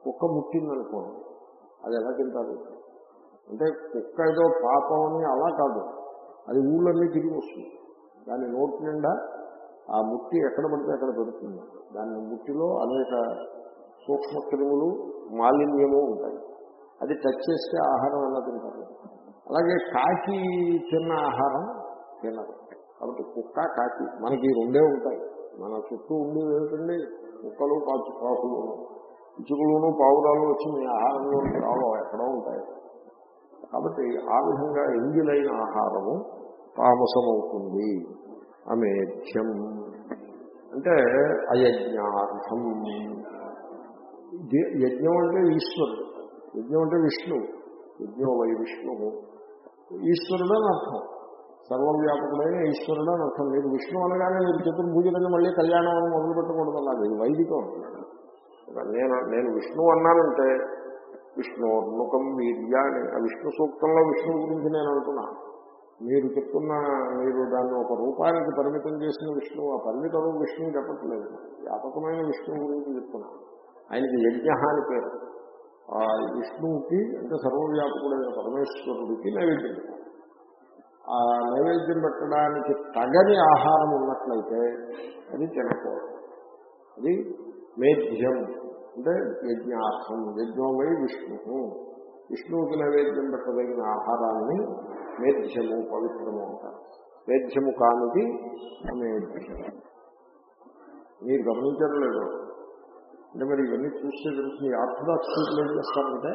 A: కుక్క ముట్టిందనుకోండి అది ఎలా తింటారు? అంటే కుక్క ఏదో పాపం అని అలా కాదు. అది ఊళ్ళన్నీ తిరిగి వస్తుంది. దాని నోటి నిండా ఆ ముట్టి ఎక్కడ పడితే అక్కడ పెడుతుంది. దాని ముట్టిలో అనేక సూక్ష్మ క్రిములు మాలిన్యము ఉంటాయి. అది టచ్ చేస్తే ఆహారం ఎలా తింటారు? అలాగే కాకి తిన్న ఆహారం తినదు కాబట్టి కుక్క కాకి మనకి రెండే ఉంటాయి. మన చుట్టూ ఉండేవి ఏమిటండి? కుక్కలు కాచు కాకులు ఇచుకులను పావురాలు వచ్చి మీ ఆహారంలో రావు ఎక్కడో ఉంటాయి. కాబట్టి ఆ విధంగా ఎంగిలైన ఆహారము తామసమవుతుంది. అమేధ్యం. అంటే అయజ్ఞార్థం. యజ్ఞం అంటే ఈశ్వరుడు. యజ్ఞం అంటే విష్ణువు. యజ్ఞం వై విష్ణువు. ఈశ్వరుడు అని అర్థం. సర్వవ్యాపకుడైన ఈశ్వరుడు అని అర్థం. మీరు విష్ణు అనగానే మీరు చతుర్భుజులని మళ్ళీ కళ్యాణం అని మొదలు పెట్టకూడదు. అన్నది ఇది వైదికం నేను నేను విష్ణువు అన్నానంటే విష్ణోర్ముఖం వీర్య అని ఆ విష్ణు సూక్తంలో విష్ణువు గురించి నేను అంటున్నా మీరు చెప్తున్న మీరు దాన్ని ఒక రూపానికి పరిమితం చేసిన విష్ణువు ఆ పరిమిత విష్ణువు చెప్పట్లేదు. వ్యాపకమైన విష్ణువు గురించి చెప్తున్నా. ఆయనకి యజ్ఞ అని పేరు. ఆ విష్ణువుకి అంటే సర్వవ్యాపకుడైన పరమేశ్వరుడికి నైవేద్యం పెట్టాలి. ఆ నైవేద్యం పెట్టడానికి తగని ఆహారం ఉన్నట్లయితే అది తినకూడదు. అది మేధ్యం అంటే యజ్ఞార్థం యజ్ఞమై విష్ణువు విష్ణువుకి నైవేద్యం పెట్టదగిన ఆహారాన్ని మేధ్యము పవిత్రము అంటారు. మేధ్యము కానిది అమేధ్యం మీరు గమనించడం లేదు. అంటే మరి ఇవన్నీ చూస్తే తెలుస్తుంది ఆర్థడాక్స్ ఏం చేస్తారంటే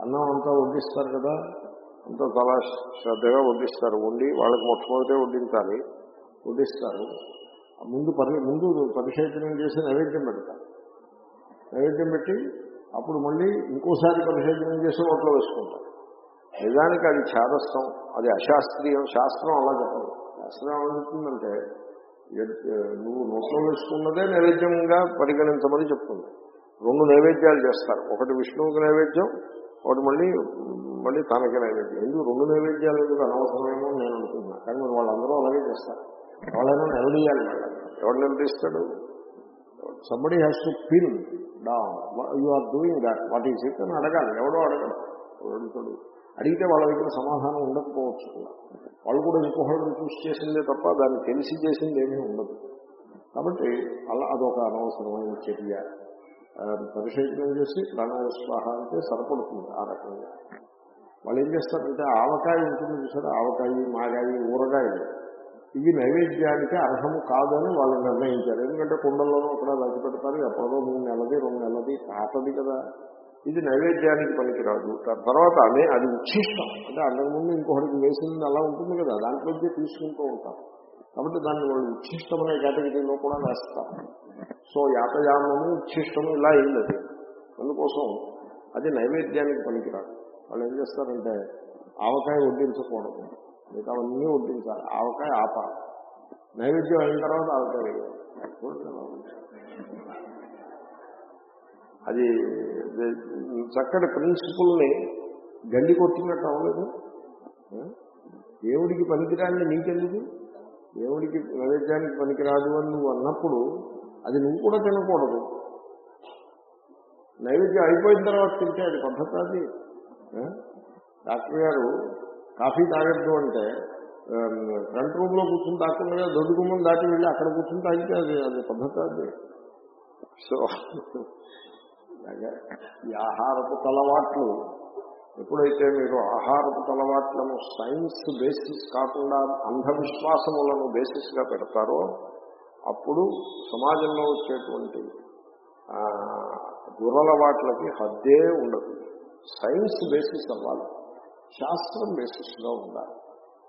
A: అన్నం అంతా వడ్డిస్తారు కదా అంతా చాలా శ్రద్ధగా వడ్డిస్తారు. వండి వాళ్ళకి మొట్టమొదటే వడ్డించాలి. వడ్డిస్తారు. ముందు పరి ముందు పరిశోధన చేసి నైవేద్యం పెడతారు. నైవేద్యం పెట్టి అప్పుడు మళ్ళీ ఇంకోసారి పరిశోధన చేసి ఓట్లో వేసుకుంటారు. నిజానికి అది ఛాదస్థం అది అశాస్త్రీయం శాస్త్రం అలా చెప్పదు శాస్త్రం ఎలా నువ్వు నోట్లో వేసుకున్నదే నైవేద్యంగా పరిగణించమని చెప్తుంది. రెండు నైవేద్యాలు చేస్తారు. ఒకటి విష్ణువుకి నైవేద్యం ఒకటి మళ్ళీ మళ్ళీ తనకి నైవేద్యం. ఎందుకు? రెండు నైవేద్యాలు ఎందుకు అనవసరమేమో నేను అనుకుంటున్నాను కానీ మరి వాళ్ళందరూ అలాగే చేస్తారు. వాళ్ళైనా నిలదీయాలి వాళ్ళని ఎవరు నిలదీస్తాడు somebody has to pin down you are doing that what is it అని అడగాలి. ఎవడో అడగడు. అడుగుతాడు. అడిగితే వాళ్ళ దగ్గర సమాధానం ఉండకపోవచ్చు కూడా. వాళ్ళు కూడా ఇంకొకళ్ళని చూసి చేసిందే తప్ప దాన్ని తెలిసి చేసింది ఏమీ ఉండదు. కాబట్టి అలా అదొక అనవసరమైన చర్య. పరిశోధన చేసి ప్రాణాయ స్వాహ అంటే సరిపడుతుంది ఆ రకంగా. వాళ్ళు ఏం చేస్తారంటే ఆవకాయ ఉంటుంది చూసారు? ఆవకాయ మాగాయి ఊరగాయలు ఇవి నైవేద్యానికి అర్హము కాదని వాళ్ళు నిర్ణయించారు. ఎందుకంటే కుండల్లోనూ అక్కడ లగ్గి పెడతారు ఎప్పుడో మూడు నెలది రెండు నెలది పాతది కదా. ఇది నైవేద్యానికి పనికిరాదు. తర్వాత అదే అది ఉచ్ఛిష్టం. అంటే అంతకుముందు ఇంకొకటికి వేసింది అలా ఉంటుంది కదా. దాంట్లోంచి తీసుకుంటూ ఉంటారు. కాబట్టి దాన్ని వాళ్ళు ఉచ్ఛిష్టమనే కేటగిరీలో కూడా వేస్తారు సో యాతయామము ఉచ్ఛిష్టము ఇలా అయింది అది అందుకోసం అది నైవేద్యానికి పనికిరాదు. వాళ్ళు ఏం చేస్తారంటే ఆవకాయ వడ్డించకూడదు. మిగతా అన్నీ వడ్డించాలి. ఆవకాయ ఆప. నైవేద్యం అయిన తర్వాత ఆవకాయ వేయాలి. అది చక్కటి ప్రిన్సిపుల్ని గండి కొట్టినట్టు అవ్వలేదు. దేవుడికి పనికిరాని నీకెందుకు? దేవుడికి నైవేద్యానికి పనికిరాదు అని నువ్వు అన్నప్పుడు అది నువ్వు కూడా తినకూడదు. నైవేద్యం అయిపోయిన తర్వాత తింటే అది పద్ధతి అది? డాక్టర్ గారు కాఫీ తాగద్దు అంటే ఫ్రంట్ రూమ్లో కూర్చుని తాకుండా దొడ్డు గుమ్మం దాటి వెళ్ళి అక్కడ కూర్చుని తాగితే అది అది పద్ధతి అది? సో ఈ ఆహారపు తలవాట్లు ఎప్పుడైతే మీరు ఆహారపు అలవాట్లను సైన్స్ బేసిస్ కాకుండా అంధవిశ్వాసములను బేసిస్గా పెడతారో అప్పుడు సమాజంలో వచ్చేటువంటి దురలవాట్లకి హద్దే ఉండదు. సైన్స్ బేసిస్ అవ్వాలి. శాస్త్రం బేసిస్గా ఉండాలి.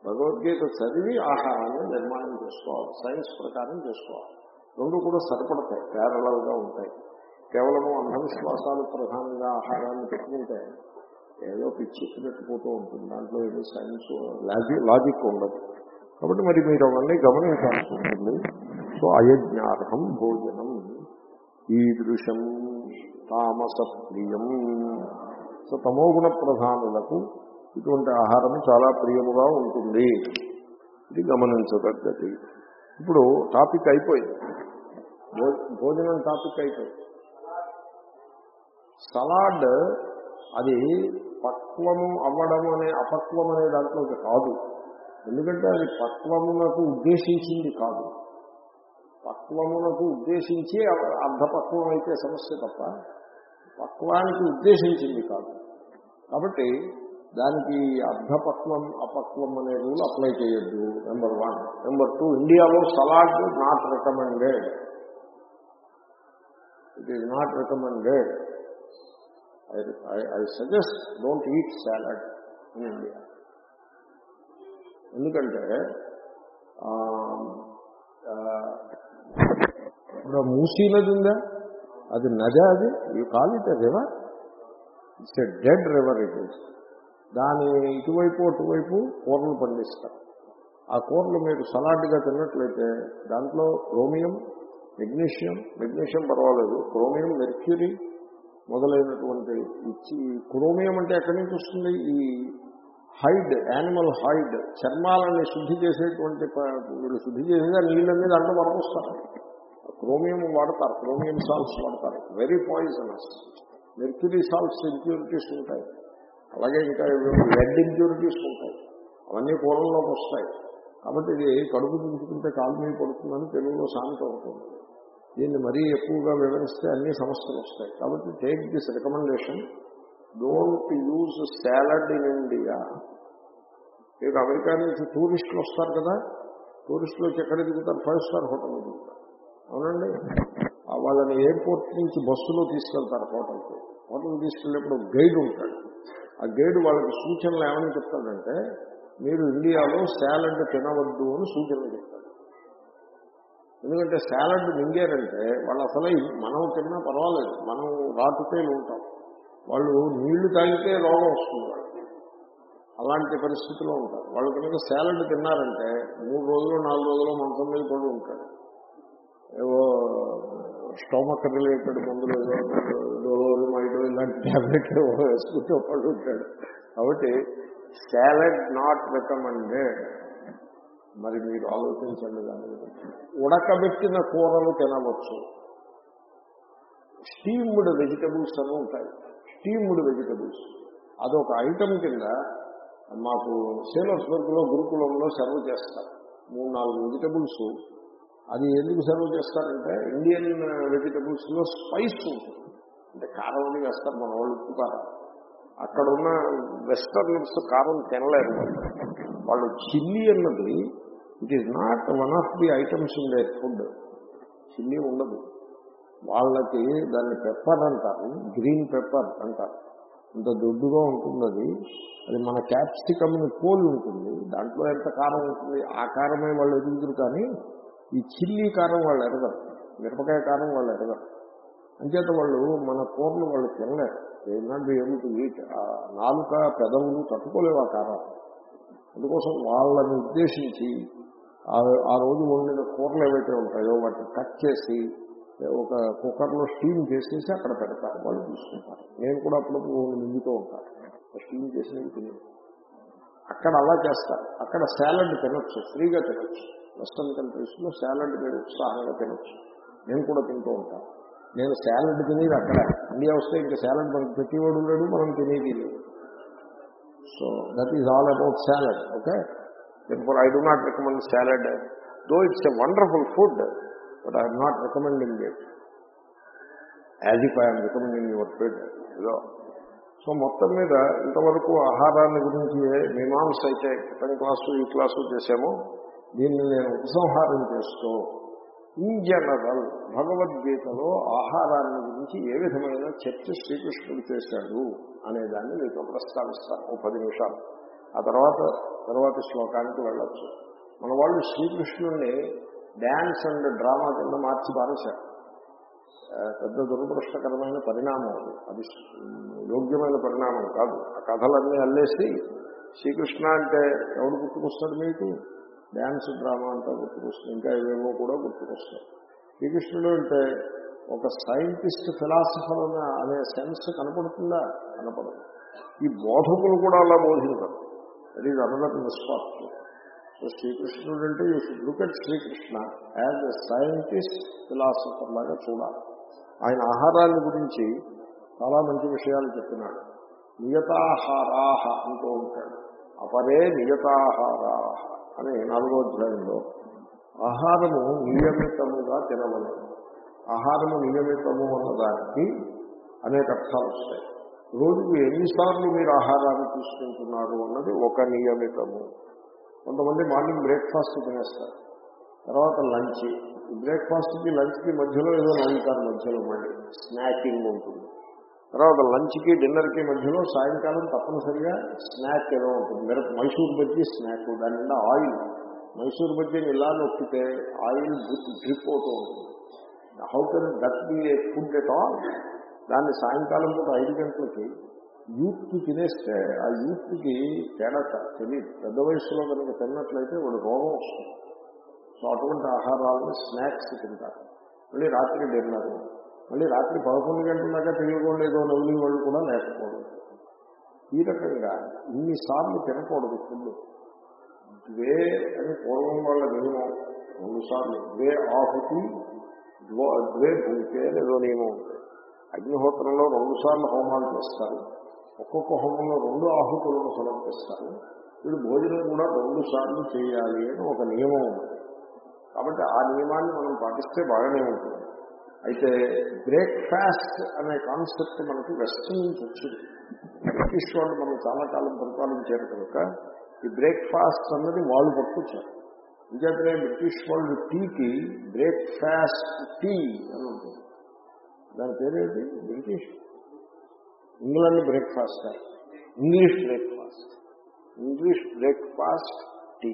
A: భగవద్గీత చదివి ఆహారాన్ని నిర్మాణం చేసుకోవాలి. సైన్స్ ప్రకారం చేసుకోవాలి. రెండు కూడా సరిపడతాయి. ప్యారలల్గా ఉంటాయి. కేవలము అంధవిశ్వాసాలు ప్రధానంగా ఆహారాన్ని పెట్టుకుంటే ఏదో పిచ్చి పెట్టుకుంటూ ఉంటుంది. దాంట్లో ఏదో సైన్స్ లాజిక్ లాజిక్ ఉండదు. కాబట్టి మరి మీరు అవన్నీ గమనించాల్సి ఉంటుంది. సో అయజ్ఞార్హం భోజనం ఈదృశం తామస ప్రియం సో తమోగుణ ప్రధానులకు ఇటువంటి ఆహారం చాలా ప్రియముగా ఉంటుంది. ఇది గమనించదగ్గది. ఇప్పుడు టాపిక్ అయిపోయింది. భోజనం టాపిక్ అయిపోయింది. సలాడ్ అది పక్వము అవ్వడం అనే అపక్వం అనే దాంట్లోకి కాదు. ఎందుకంటే అది పక్వమునకు ఉద్దేశించింది కాదు. పక్వమునకు ఉద్దేశించి అర్ధపక్వం అయితే సమస్య తప్ప పక్వానికి ఉద్దేశించింది కాదు. కాబట్టి దానికి అర్ధపక్వం అపక్వం అనే రూల్ అప్లై చేయొద్దు నెంబర్ వన్. నెంబర్ టూ ఇండియాలో salad not recommended. It is not recommended I suggest don't eat salad in India ఎందుకంటే ఇప్పుడు మూసీ నది ఉందా? అది నది అది? You call it river it's a dead river it is దాని ఇటువైపు అటువైపు కూరలు పండిస్తారు. ఆ కూరలు మీరు సలాడ్గా తిన్నట్లయితే దాంట్లో క్రోమియం మెగ్నీషియం మెగ్నీషియం పర్వాలేదు. క్రోమియం మెర్క్యూరీ మొదలైనటువంటి ఇచ్చి క్రోమియం అంటే ఎక్కడి నుంచి వస్తుంది? ఈ హైడ్ యానిమల్ హైడ్ చర్మాలని శుద్ధి చేసేటువంటి వీళ్ళు శుద్ధి చేసేదా నీళ్ళని దాంట్లో వరకొస్తారు క్రోమియం వాడతారు క్రోమియం సాల్ట్స్ వాడతారు. Very poisonous mercury salts impurities ఉంటాయి. అలాగే ఇంకా లెడ్ ఇంప్యూరిటీస్ ఉంటాయి. అవన్నీ కూరల్లోకి వస్తాయి. కాబట్టి ఇది కడుపు దించుకుంటే కాలు మీద పడుతుందని తెలుగులో సామెత ఉంటుంది దీన్ని మరీ ఎక్కువగా వివరిస్తే అన్ని సమస్యలు వస్తాయి. కాబట్టి take this recommendation don't use salad in India మీకు అమెరికా నుంచి టూరిస్టులు వస్తారు కదా? టూరిస్టులు వచ్చి ఎక్కడ దిగుతారు? ఫైవ్ స్టార్ హోటల్ దిగుతారు. అవునండి? వాళ్ళని ఎయిర్పోర్ట్ నుంచి బస్సులో తీసుకెళ్తారు హోటల్కి హోటల్ తీసుకెళ్ళేప్పుడు గైడ్ ఉంటాడు. ఆ గైడ్ వాళ్ళకి సూచనలు ఏమని చెప్తాడంటే మీరు ఇండియాలో సాలడ్ తినవద్దు అని సూచనలు చెప్తాడు. ఎందుకంటే సాలడ్ మింగారంటే వాళ్ళు అసలే మనం తిన్నా పర్వాలేదు. మనం రాటుపేలు ఉంటాం. వాళ్ళు నీళ్ళు తాగితే రోగం వస్తుంది. వాళ్ళకి అలాంటి పరిస్థితిలో ఉంటారు. వాళ్ళు కనుక సాలడ్ తిన్నారంటే మూడు రోజులు నాలుగు రోజులు మంచం మీద పడి ఉంటాడు ఏవో స్టోమక్ రిలేటెడ్ మందులు ఏదో డోలో మైడో ఇలాంటి ట్యాబ్లెట్ వేసుకుంటే పడి ఉంటాడు. కాబట్టి సాలడ్ నాట్ రికమెండెడ్ మరి మీరు ఆలోచించండి దాని ఉడకబెట్టిన కూరలు తినవచ్చు. స్టీమ్డ్ వెజిటబుల్స్ అని ఉంటాయి. Steamed vegetables. అదొక ఐటమ్ కింద మాకు సేలర్స్బర్గ్లో గురుకులంలో సర్వ్ చేస్తారు. మూడు నాలుగు వెజిటబుల్స్. అది ఎందుకు సర్వ్ చేస్తారంటే ఇండియన్ వెజిటబుల్స్లో స్పైస్ ఉంటుంది. అంటే కారం అని వేస్తారు మన వాళ్ళు ఉప్పు కారం. అక్కడ ఉన్న వెస్టర్నర్స్ కారం తినలేరు. వాళ్ళు చిల్లీ అన్నది it is not one of the items in the food chilli ఉండదు. వాళ్ళకి దాన్ని పెప్పర్ అంటారు గ్రీన్ పెప్పర్ అంటారు. అంత దొడ్డుగా ఉంటుంది అది అది మన క్యాప్సికమ్ని పోలి ఉంటుంది. దాంట్లో ఎంత కారం ఉంటుంది? ఆ కారమే వాళ్ళు ఎదుగుతారు కానీ ఈ చిల్లీ కారం వాళ్ళు ఎరగరు. మిరపకాయ కారం వాళ్ళు ఎరగరు. అంచేత వాళ్ళు మన కూరలు వాళ్ళు తినలేరు. ఏంటంటే ఏమిటి ఆ నాలుక పెదవులు తట్టుకోలేవు ఆ కారం అందుకోసం వాళ్ళని ఉద్దేశించి ఆ- రోజు వండిన కూరలు ఏవైతే ఉంటాయో వాటిని కట్ చేసి ఒక కుక్కర్లో స్టీమ్ చేసేసి అక్కడ పెడతారు. వాళ్ళు తీసుకుంటారు నేను కూడా అప్పుడప్పుడు నిండుతూ ఉంటాను. స్టీమ్ చేసి తిని అక్కడ అలా చేస్తారు. అక్కడ సాలడ్ తినొచ్చు ఫ్రీగా తినొచ్చు. వెస్టర్న్ కంట్రీస్లో సాలడ్ మీరు ఉత్సాహంగా తినొచ్చు. నేను కూడా తింటూ ఉంటాను. నేను సాలడ్ తినేది అక్కడ. ఇండియా వస్తే ఇంకా సాలడ్ మనకు పెట్టేవాడు లేడు మనం తినేది లేదు. So that is all about salad okay therefore I do not recommend salad though it's a wonderful food but I'm not recommending it as if I'm recommending your food ఏదో so మొత్తం మీద ఇంతవరకు ఆహారాన్ని గురించి మీమాంస అయితే క్రితం క్లాసు ఈ class చేసామో దీన్ని నేను ఉపసంహారం చేస్తూ ఇన్ జనరల్ భగవద్గీతలో ఆహారాన్ని గురించి ఏ విధమైన చర్చ శ్రీకృష్ణుడు చేశాడు అనే దాన్ని మీతో ప్రస్తావిస్తాను. ఓ పది నిమిషాలు. ఆ తర్వాత తర్వాత శ్లోకానికి వెళ్ళొచ్చు. మన వాళ్ళు శ్రీకృష్ణుడిని డ్యాన్స్ అండ్ డ్రామా కింద మార్చి పారేశారు. పెద్ద దురదృష్టకరమైన పరిణామం అది. అది యోగ్యమైన పరిణామం కాదు. ఆ కథలన్నీ అల్లేసి శ్రీకృష్ణ అంటే ఎవడు గుర్తుకొస్తాడు మీకు? డ్యాన్స్ డ్రామా అంతా గుర్తుకొస్తుంది. ఇంకా ఏవేమో కూడా గుర్తుకొస్తాయి. శ్రీకృష్ణుడు అంటే ఒక సైంటిస్ట్ ఫిలాసఫర్ అనే సెన్స్ కనపడుతుందా? కనపడదు. ఈ బోధకులు కూడా అలా బోధించరు. అది అనదర్ నిస్వార్థం సో శ్రీకృష్ణుడు అంటే you should look at Shri Krishna as a scientist philosopher లాగా చూడాలి. ఆయన ఆహారాన్ని గురించి చాలా మంచి విషయాలు చెప్తున్నాడు నియతాహారాహ అంటూ ఉంటాడు. అపరే నియతాహారాహ. అని నాలుగో అధ్యాయంలో ఆహారము నియమితముగా తినవలేదు ఆహారము నియమితము అన్నదానికి అనేక అర్థాలు వస్తాయి. రోజుకు ఎన్నిసార్లు మీరు ఆహారాన్ని తీసుకుంటున్నారు అన్నది ఒక నియమితము. కొంతమంది మార్నింగ్ బ్రేక్ఫాస్ట్ తినేస్తారు తర్వాత లంచ్. బ్రేక్ఫాస్ట్కి లంచ్కి మధ్యలో ఏదో నవ్వుతారు మధ్యలో మళ్ళీ స్నాకింగ్ ఉంటుంది. తర్వాత లంచ్కి డిన్నర్కి మధ్యలో సాయంకాలం తప్పనిసరిగా స్నాక్ ఏదో ఉంటుంది. మిరప మైసూర్ బజ్జీ స్నాక్ దాని నిండా ఆయిల్. మైసూర్ బజ్జీని ఇలా నొక్కితే ఆయిల్ డ్రిప్ డ్రిప్ అవుతూ ఉంటుంది. How can that be a food at all? దాన్ని సాయంకాలం పూట ఐదు గంటలకి యూత్కి తినేస్తే ఆ యూత్కి తేడా తెలియదు పెద్ద వయసులో కనుక తిన్నట్లయితే వాడు రోగం వస్తుంది. సో అటువంటి ఆహారాలను స్నాక్స్ తింటారు. మళ్ళీ రాత్రి డిన్నర్. మళ్ళీ రాత్రి పదకొండు గంటల దాకా తెలియకుండా ఏదో నవ్వులి వాళ్ళు కూడా లేకపోవడం. ఈ రకంగా ఇన్నిసార్లు తినకూడదు ఫుడ్ ద్వే అని పూర్వం వాళ్ళ నియమం. రెండు సార్లు ద్వే ఆహుతి ద్వే భూమికే ఏదో నియమం ఉంది అగ్నిహోత్రంలో రెండు సార్లు హోమాలు చేస్తారు. ఒక్కొక్క హోమంలో రెండు ఆహుతులను సమర్పిస్తారు. వీడు భోజనం కూడా రెండు సార్లు చేయాలి అని ఒక నియమం ఉంది. కాబట్టి ఆ నియమాన్ని మనం పాటిస్తే బాగానే ఉంటుంది. అయితే బ్రేక్ఫాస్ట్ అనే కాన్సెప్ట్ మనకి వెస్ట్ నుంచి వచ్చింది. బ్రిటిష్ వాళ్ళు మనం చాలా కాలం పరిపాలించారు కనుక ఈ బ్రేక్ఫాస్ట్ అన్నది వాళ్ళు పట్టుకొచ్చారు. ఇంకేతనే బ్రిటిష్ వాళ్ళు టీకి బ్రేక్ఫాస్ట్ టీ అని ఉంటుంది. దాని పేరేంటి British. England breakfast English breakfast. English breakfast tea.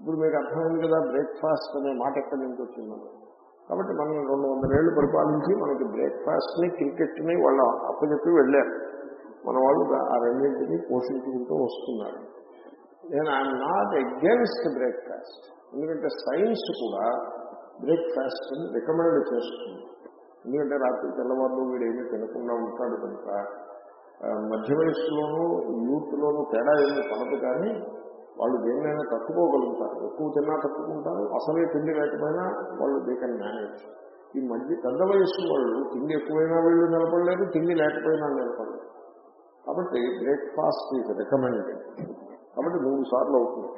A: ఇప్పుడు మీకు అర్థమైంది కదా బ్రేక్ఫాస్ట్ అనే మాట ఎక్కడి నుంచి వచ్చిందని కాబట్టి మనం రెండు వందలేళ్ళు పరిపాలించి మనకి బ్రేక్ఫాస్ట్ని క్రికెట్ని వాళ్ళు అప్పచెప్పి వెళ్ళారు. మన వాళ్ళు ఆ రెండింటినీ పోషించుకుంటూ వస్తున్నారు. నేను ఐఎమ్ నాట్ అగేన్స్ట్ బ్రేక్ఫాస్ట్. ఎందుకంటే సైన్స్ కూడా బ్రేక్ఫాస్ట్ని రికమెండ్ చేస్తుంది. ఎందుకంటే రాత్రి తెల్లవారులు వీడు ఏమీ తినకుండా ఉంటాడు కనుక మధ్య వయసులోనూ యూత్లోనూ తేడా ఏమీ పడదు కానీ వాళ్ళు దేన్నైనా తట్టుకోగలుగుతారు. ఎక్కువ తిన్నా తట్టుకుంటారు. అసలే తిండి లేకపోయినా వాళ్ళు దే కెన్ మేనేజ్ ఈ మధ్య పెద్ద వయస్సు వాళ్ళు తిండి ఎక్కువైనా వీళ్ళు నిలబడలేదు తిండి లేకపోయినా నిలబడలేదు. కాబట్టి బ్రేక్ఫాస్ట్ ఈజ్ రికమెండెడ్ కాబట్టి మూడు సార్లు అవుతుంది.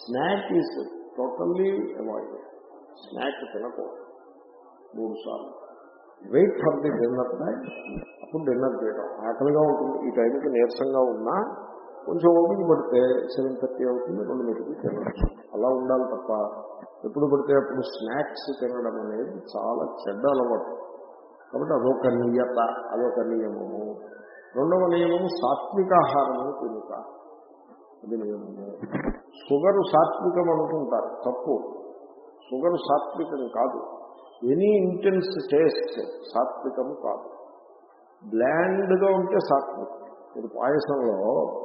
A: Snack is totally avoid snack తినకూడదు. మూడు సార్లు. Wait for the dinner time అప్పుడు డిన్నర్ చేయడం ఆకలిగా ఉంటుంది. ఈ టైంకి నీరసంగా ఉన్నా కొంచెం ఓపిక పడితే సెవెన్ థర్టీ అవుతుంది రెండు మెతుకులు తినచ్చు. అలా ఉండాలి తప్ప ఎప్పుడు పడితే అప్పుడు స్నాక్స్ తినడం అనేది చాలా చెడ్డ అలవాటు. కాబట్టి అదొక నియత అదొక నియమము. రెండవ నియమము సాత్వికాహారము తినుక అది నియమము. షుగరు సాత్వికం అనుకుంటారు తప్పు. షుగర్ సాత్వికం కాదు. ఎనీ ఇంటెన్స్ టేస్ట్ సాత్వికము కాదు. బ్లాండ్గా ఉంటే సాత్వికం. మీరు పాయసంలో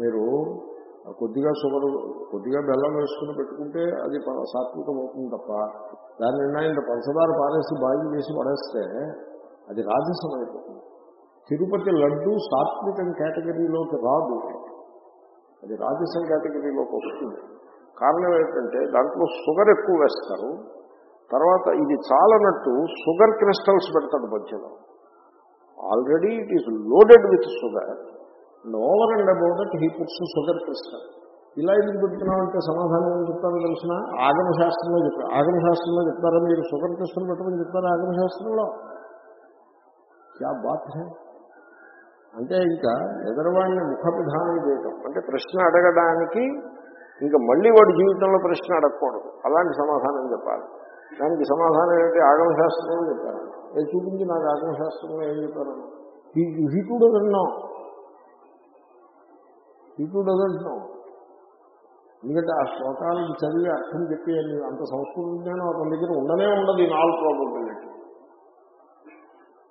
A: మీరు కొద్దిగా షుగర్ కొద్దిగా బెల్లం వేసుకుని పెట్టుకుంటే అది సాత్వికం అవుతుంది తప్ప దాని నిండా ఇంత పంచదార పారేసి బాయిల్ చేసి పడేస్తే అది రాజసం అయిపోతుంది. తిరుపతి లడ్డు సాత్వికం కేటగిరీలోకి రాదు. అది రాజసం కేటగిరీలోకి వస్తుంది. కారణం ఏంటంటే దాంట్లో షుగర్ ఎక్కువ వేస్తారు. తర్వాత ఇది చాలనట్టు షుగర్ క్రిస్టల్స్ పెడతాడు మధ్యలో. Already it is loaded with sugar. Over and about that he puts sugar Krishna ఇలా ఎందుకు పెడుతున్నామంటే సమాధానం ఏం చెప్తారో తెలిసిన? ఆగమ శాస్త్రంలో చెప్తారు ఆగమ శాస్త్రంలో చెప్తారా మీరు? సుగర్ కృష్ణ పెట్టమని చెప్తారా ఆగమశాస్త్రంలో? క్యా బాత్ అంటే ఇంకా ఎదరవాడిని ముఖ విధానం చేయటం. అంటే ప్రశ్న అడగడానికి ఇంకా మళ్ళీ వాడి జీవితంలో ప్రశ్న అడగకూడదు. అలాంటి సమాధానం చెప్పాలి. దానికి సమాధానం ఏంటి? ఆగమ శాస్త్రంలో చెప్పారు చూపించి నాకు ఆగమశాస్త్రంలో ఏం చెప్పారు? హీ కూడా విన్నాం. ఇటు డజన్ నో. ఎందుకంటే ఆ శ్లోకాలను చదివి అర్థం చెప్పి అంత సంస్కృత జ్ఞానం అతని దగ్గర ఉండనే ఉండదు ఈ నాలుగు ప్రాబిలిటీ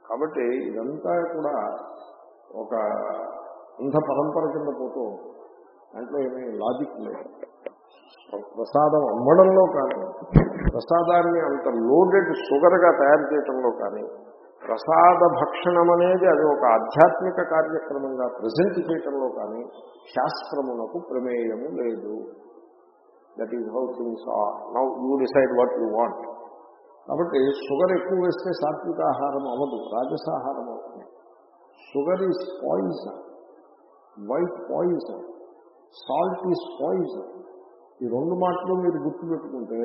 A: కాబట్టి ఇదంతా కూడా ఒక అంధ పరంపర కింద పోతూ దాంట్లో ఏమీ లాజిక్ లేదు. ప్రసాదం అమ్మడంలో కానీ ప్రసాదాన్ని అంత లోడెడ్ షుగర్గా తయారు చేయడంలో కానీ ప్రసాద భక్షణం అనేది అది ఒక ఆధ్యాత్మిక కార్యక్రమంగా ప్రజెంట్ చేయటంలో కానీ శాస్త్రమునకు ప్రమేయము లేదు. That is how things are now you decide what you want కాబట్టి షుగర్ ఎక్కువ వేస్తే సాత్విక ఆహారం అవ్వదు రాజసాహారం అవుతుంది. Sugar is poison white poison salt is poison ఈ రెండు మాటలు మీరు గుర్తుపెట్టుకుంటే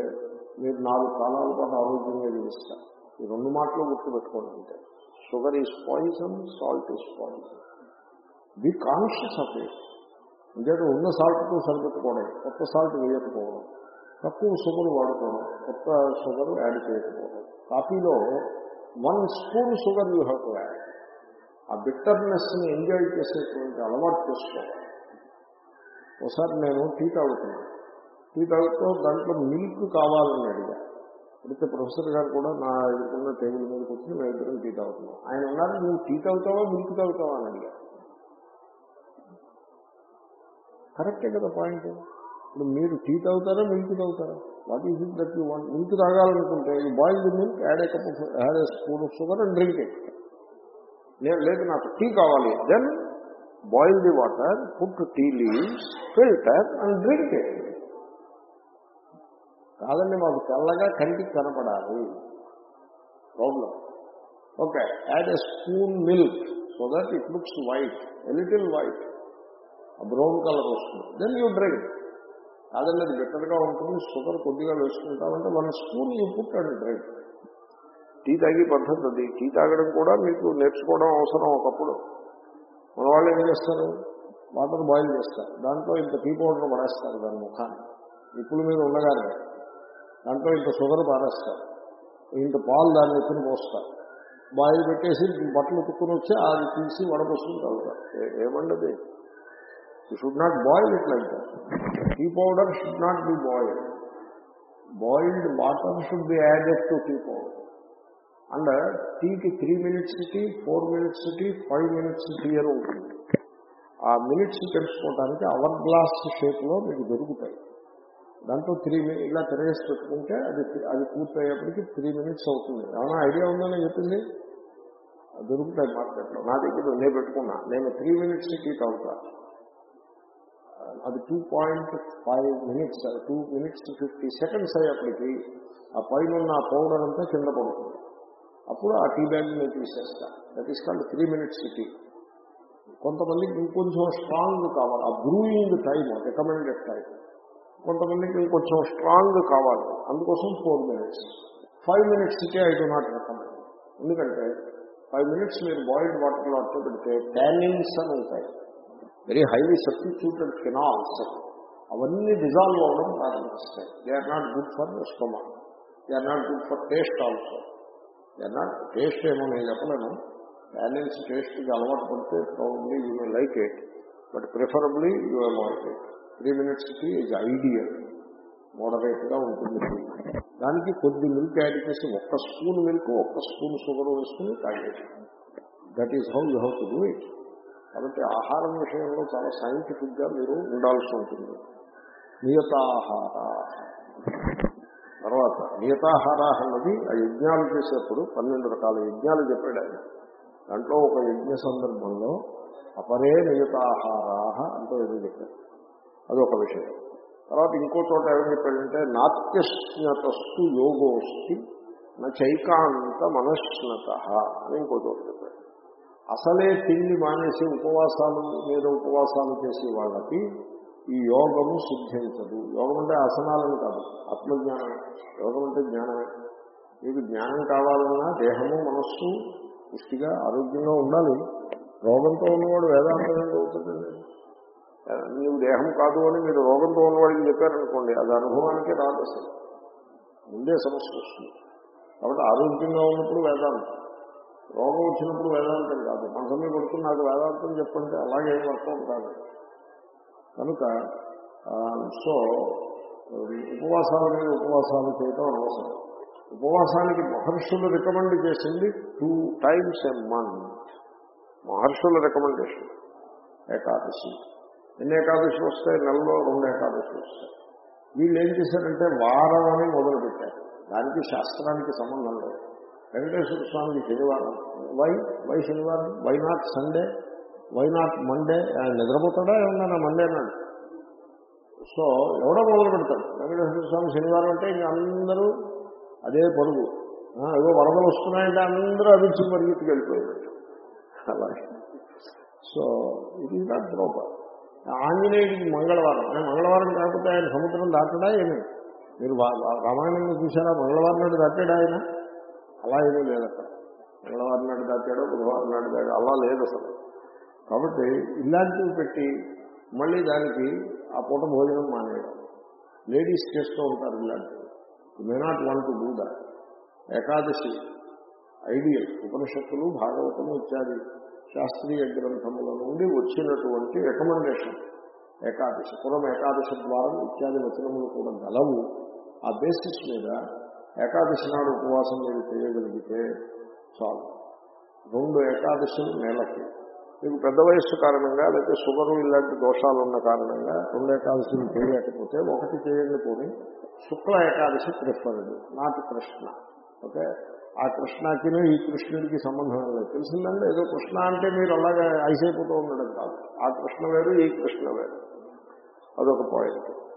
A: మీరు నాలుగు కాలాల పాటు ఆరోగ్యంగా జీవిస్తారు. ఈ రెండు మాటలు గుర్తుపెట్టుకోండి అంటే sugar is poison salt is poison be conscious of it ఎందుకంటే ఉన్న సాల్ట్తో సరిపెట్టుకోవడం కొత్త సాల్ట్ వేయకపోవడం. తక్కువ షుగర్ వాడుకోవడం కొత్త షుగర్ యాడ్ చేయకపోవడం. కాఫీలో one spoon sugar you have to add ఆ బిట్టర్నెస్ని ఎంజాయ్ చేసేటువంటి అలవాటు చేసుకోవాలి ఒకసారి నేను టీ తాగుతున్నాను టీ తాగుతూ దాంట్లో మిల్క్ కావాలని అడిగా. అడిగితే ప్రొఫెసర్ గారు కూడా నా ఎదుర్కొన్న టేబుల్ మీద కూర్చొని మేము ఇద్దరం టీ తాగుతున్నాం. ఆయన ఉన్నారు నువ్వు టీ తాగుతావా మిల్క్ తాగుతావా? అని అడిగారు. కరెక్టే కదా పాయింట్. ఇప్పుడు మీరు టీ తాగుతారా మిల్క్ తాగుతారా? What is it that you want milk తాగాలనుకుంటే ఈ boiled milk add a cup add a spoon of sugar and drink it నేను లేదు నాకు టీ కావాలి. Then boil the water put tea leaves filter and drink it కాదండి మాకు తెల్లగా కంటికి కనపడాలి. Problem okay add a spoon milk so that it looks white a little white brown colour వస్తుంది. దెన్ యూ డ్రింక్ కాదండి అది బెటర్గా ఉంటుంది షుగర్ కొద్దిగా వేసుకుంటామంటే మన spoon you put and drink tea తాగి పద్ధతి అది. టీ తాగడం కూడా మీకు నేర్చుకోవడం అవసరం ఒకప్పుడు. మన వాళ్ళు ఏం చేస్తారు? వాటర్ బాయిల్ చేస్తారు. దాంట్లో ఇంత టీ పౌడర్ పడేస్తారు దాని ముఖాన్ని. ఇప్పుడు మీరు ఉండగానే. దాంట్లో ఇంత షుగర్ పారేస్తారు. ఇంత పాలు దాన్ని ఎత్తుని పోస్తారు. బాయిల్ పెట్టేసి బట్టలు ఉతుక్కుని వచ్చి అది తీసి వడపోసుకుని తాగుతారు ఏమండది? You should not boil it like tea powder should not be boiled boiled water should be added to tea powder and టీకి three minutes tea four minutes tea five minutes tea అని ఉంటుంది. ఆ మినిట్స్ తెలుసుకోవడానికి hour glass షేప్లో మీకు దొరుకుతాయి. దాంట్లో three ఇలా తిరగేసి పెట్టుకుంటే అది అది పూర్తయ్యేప్పటికి త్రీ మినిట్స్ అవుతుంది. ఏమైనా ఐడియా ఉందని చెప్పింది? అది దొరుకుతాయి మార్కెట్లో. నా దగ్గర నేను పెట్టుకున్నా. నేను త్రీ మినిట్స్ టీ తాగుతా. అది two point five minutes two minutes fifty seconds అయ్యేప్పటికి ఆ పైన ఉన్న ఆ పౌడర్ అంతా కింద పడుతుంది. అప్పుడు ఆ టీ బ్యాగ్ నేను తీసేస్తా. That is called three minutes tea కొంతమందికి ఇంకొంచెం స్ట్రాంగ్ కావాలి. ఆ బ్రూయింగ్ టైం రికమెండెడ్ టైం కొంతమందికి ఇంకొంచెం స్ట్రాంగ్ కావాలి. అందుకోసం ఫోర్ మినిట్స్ ఫైవ్ మినిట్స్కి ఐ నాట్ రికమెండ్ ఎందుకంటే ఫైవ్ మినిట్స్ మీరు బాయిల్డ్ వాటర్లో అట్లా పెడితే ట్యానింగ్స్ అని ఉంటాయి. వెరీ హైలీ సబ్స్టిట్యూటెడ్ ఫినాల్స్ అవన్నీ డిజాల్వ్ అవ్వడం ప్రారంభిస్తాయి. They are not good for stomach they are not good for taste also they are not taste ఏమో నేను చెప్పలేను. బ్యాలెన్స్ టేస్ట్కి అలవాటు పడితే probably you may like it but preferably you avoid it three మినిట్స్కి ఈజ్ ఐడియల్ మోడరేట్గా ఉంటుంది. దానికి కొద్ది మిల్క్ యాడ్ చేసి ఒక్క స్పూన్ మిల్క్ ఒక్క స్పూన్ షుగర్ వేసుకుని తాగేసి that is how you how to do it కాబట్టి ఆహారం విషయంలో చాలా సైంటిఫిక్గా మీరు ఉండాల్సి ఉంటుంది. నియతాహార. తర్వాత నియతాహార అన్నది ఆ యజ్ఞాలు చేసేప్పుడు పన్నెండు రకాల యజ్ఞాలు చెప్పాడు ఆయన. దాంట్లో ఒక యజ్ఞ సందర్భంలో అపరే నియతాహారా అంటూ ఏదో చెప్పారు. అదొక విషయం. తర్వాత ఇంకో చోట ఏమని చెప్పాడంటే నాత్యస్నతస్తు యోగోస్తి నైకాంత మనశ్నత అని ఇంకో చోట చెప్పాడు. అసలే తిండి మానేసి ఉపవాసాలు మీద ఉపవాసాలు చేసే వాళ్ళకి ఈ యోగము సిద్ధించదు. యోగం అంటే ఆసనాలను కాదు ఆత్మజ్ఞానం యోగం అంటే జ్ఞానమే. మీకు జ్ఞానం కావాలన్నా దేహము మనస్సు పుష్టిగా ఆరోగ్యంగా ఉండాలి. రోగంతో ఉన్నవాడు వేదాంతం ఏం అవుతుందండి నీవు దేహం కాదు అని మీరు రోగంతో ఉన్నవాడికి చెప్పారనుకోండి అది అనుభవానికే రాదు అసలు. ముందే సమస్య వస్తుంది. కాబట్టి ఆరోగ్యంగా ఉన్నప్పుడు వేదాంతం. రోగం వచ్చినప్పుడు వేదాంతం కాదు. మనసమే పడుతుంది నాకు వేదాంతం చెప్పంటే అలాగే వర్తం కాదు. కనుక సో ఉపవాసాల మీద ఉపవాసాలు చేయటం అనవసరం. ఉపవాసానికి మహర్షులు రికమెండ్ చేసింది టూ టైమ్స్ ఎ మంత్. మహర్షుల రికమెండేషన్. ఏకాదశి. ఎన్ని ఏకాదశి వస్తాయి? నెలలో రెండు ఏకాదశులు వస్తాయి. వీళ్ళు ఏం చేశారంటే వారం అని మొదలుపెట్టారు. దానికి శాస్త్రానికి సంబంధం లేదు. వెంకటేశ్వర స్వామికి శనివారం. వై? వై శనివారం? Why not Sunday? Why not Monday? ఆయన నిద్రపోతాడా? ఏమన్నా మండే అన్నాడు. సో ఎవడో మొదలు పెడతాడు. వెంకటేశ్వర స్వామి శనివారం అంటే ఇంక అందరూ అదే పరుగు. ఏదో వరదలు వస్తున్నాయంటే అందరూ అభిరుచి పరిగెత్తుకు వెళ్ళిపోయారు అలాగే. So it is not proper ఆంజనేయుడికి మంగళవారం. మంగళవారం కాకపోతే ఆయన సముద్రం దాటడా ఏమి? మీరు రామాయణంలో చూసారా మంగళవారం నాడు దాటాడు ఆయన? అలా ఏమీ లేదు అక్కడ. మంగళవారం నాడు దాటాడో బుధవారం నాడు దాటాడో అలా లేదు అసలు. కాబట్టి ఇలాంటివి పెట్టి మళ్ళీ దానికి ఆ పూట భోజనం మానేయడం. లేడీస్ చేస్తూ ఉంటారు ఇలాంటివి. May not want to do that Ekadashi ideal ఉపనిషత్తులు భాగవతము ఇత్యాది. శాస్త్రీయ గ్రంథముల నుండి వచ్చినటువంటి రికమెండేషన్ ఏకాదశి పురం ఏకాదశి ద్వారం ఇత్యాది వచనములు కూడా గలవు. ఆ బేసిస్ మీద ఏకాదశి నాడు ఉపవాసం మీరు చేయగలిగితే చాలు. రెండు ఏకాదశులు నెలకి మీకు పెద్ద వయస్సు కారణంగా లేకపోతే షుగరు ఇలాంటి దోషాలు ఉన్న కారణంగా రెండు ఏకాదశులు చేయలేకపోతే ఒకటి చేయండి పోని. శుక్ల ఏకాదశి ప్రిఫర్డ్ నాటి ప్రశ్న. ఓకే? ఆ కృష్ణకి ఈ కృష్ణుడికి సంబంధం లేదు. తెలిసిందండి ఏదో కృష్ణ అంటే మీరు అలాగే ఐసైపోతూ ఉండడం కాదు. ఆ కృష్ణ వేరు ఈ కృష్ణ వేరు. అదొక పాయింట్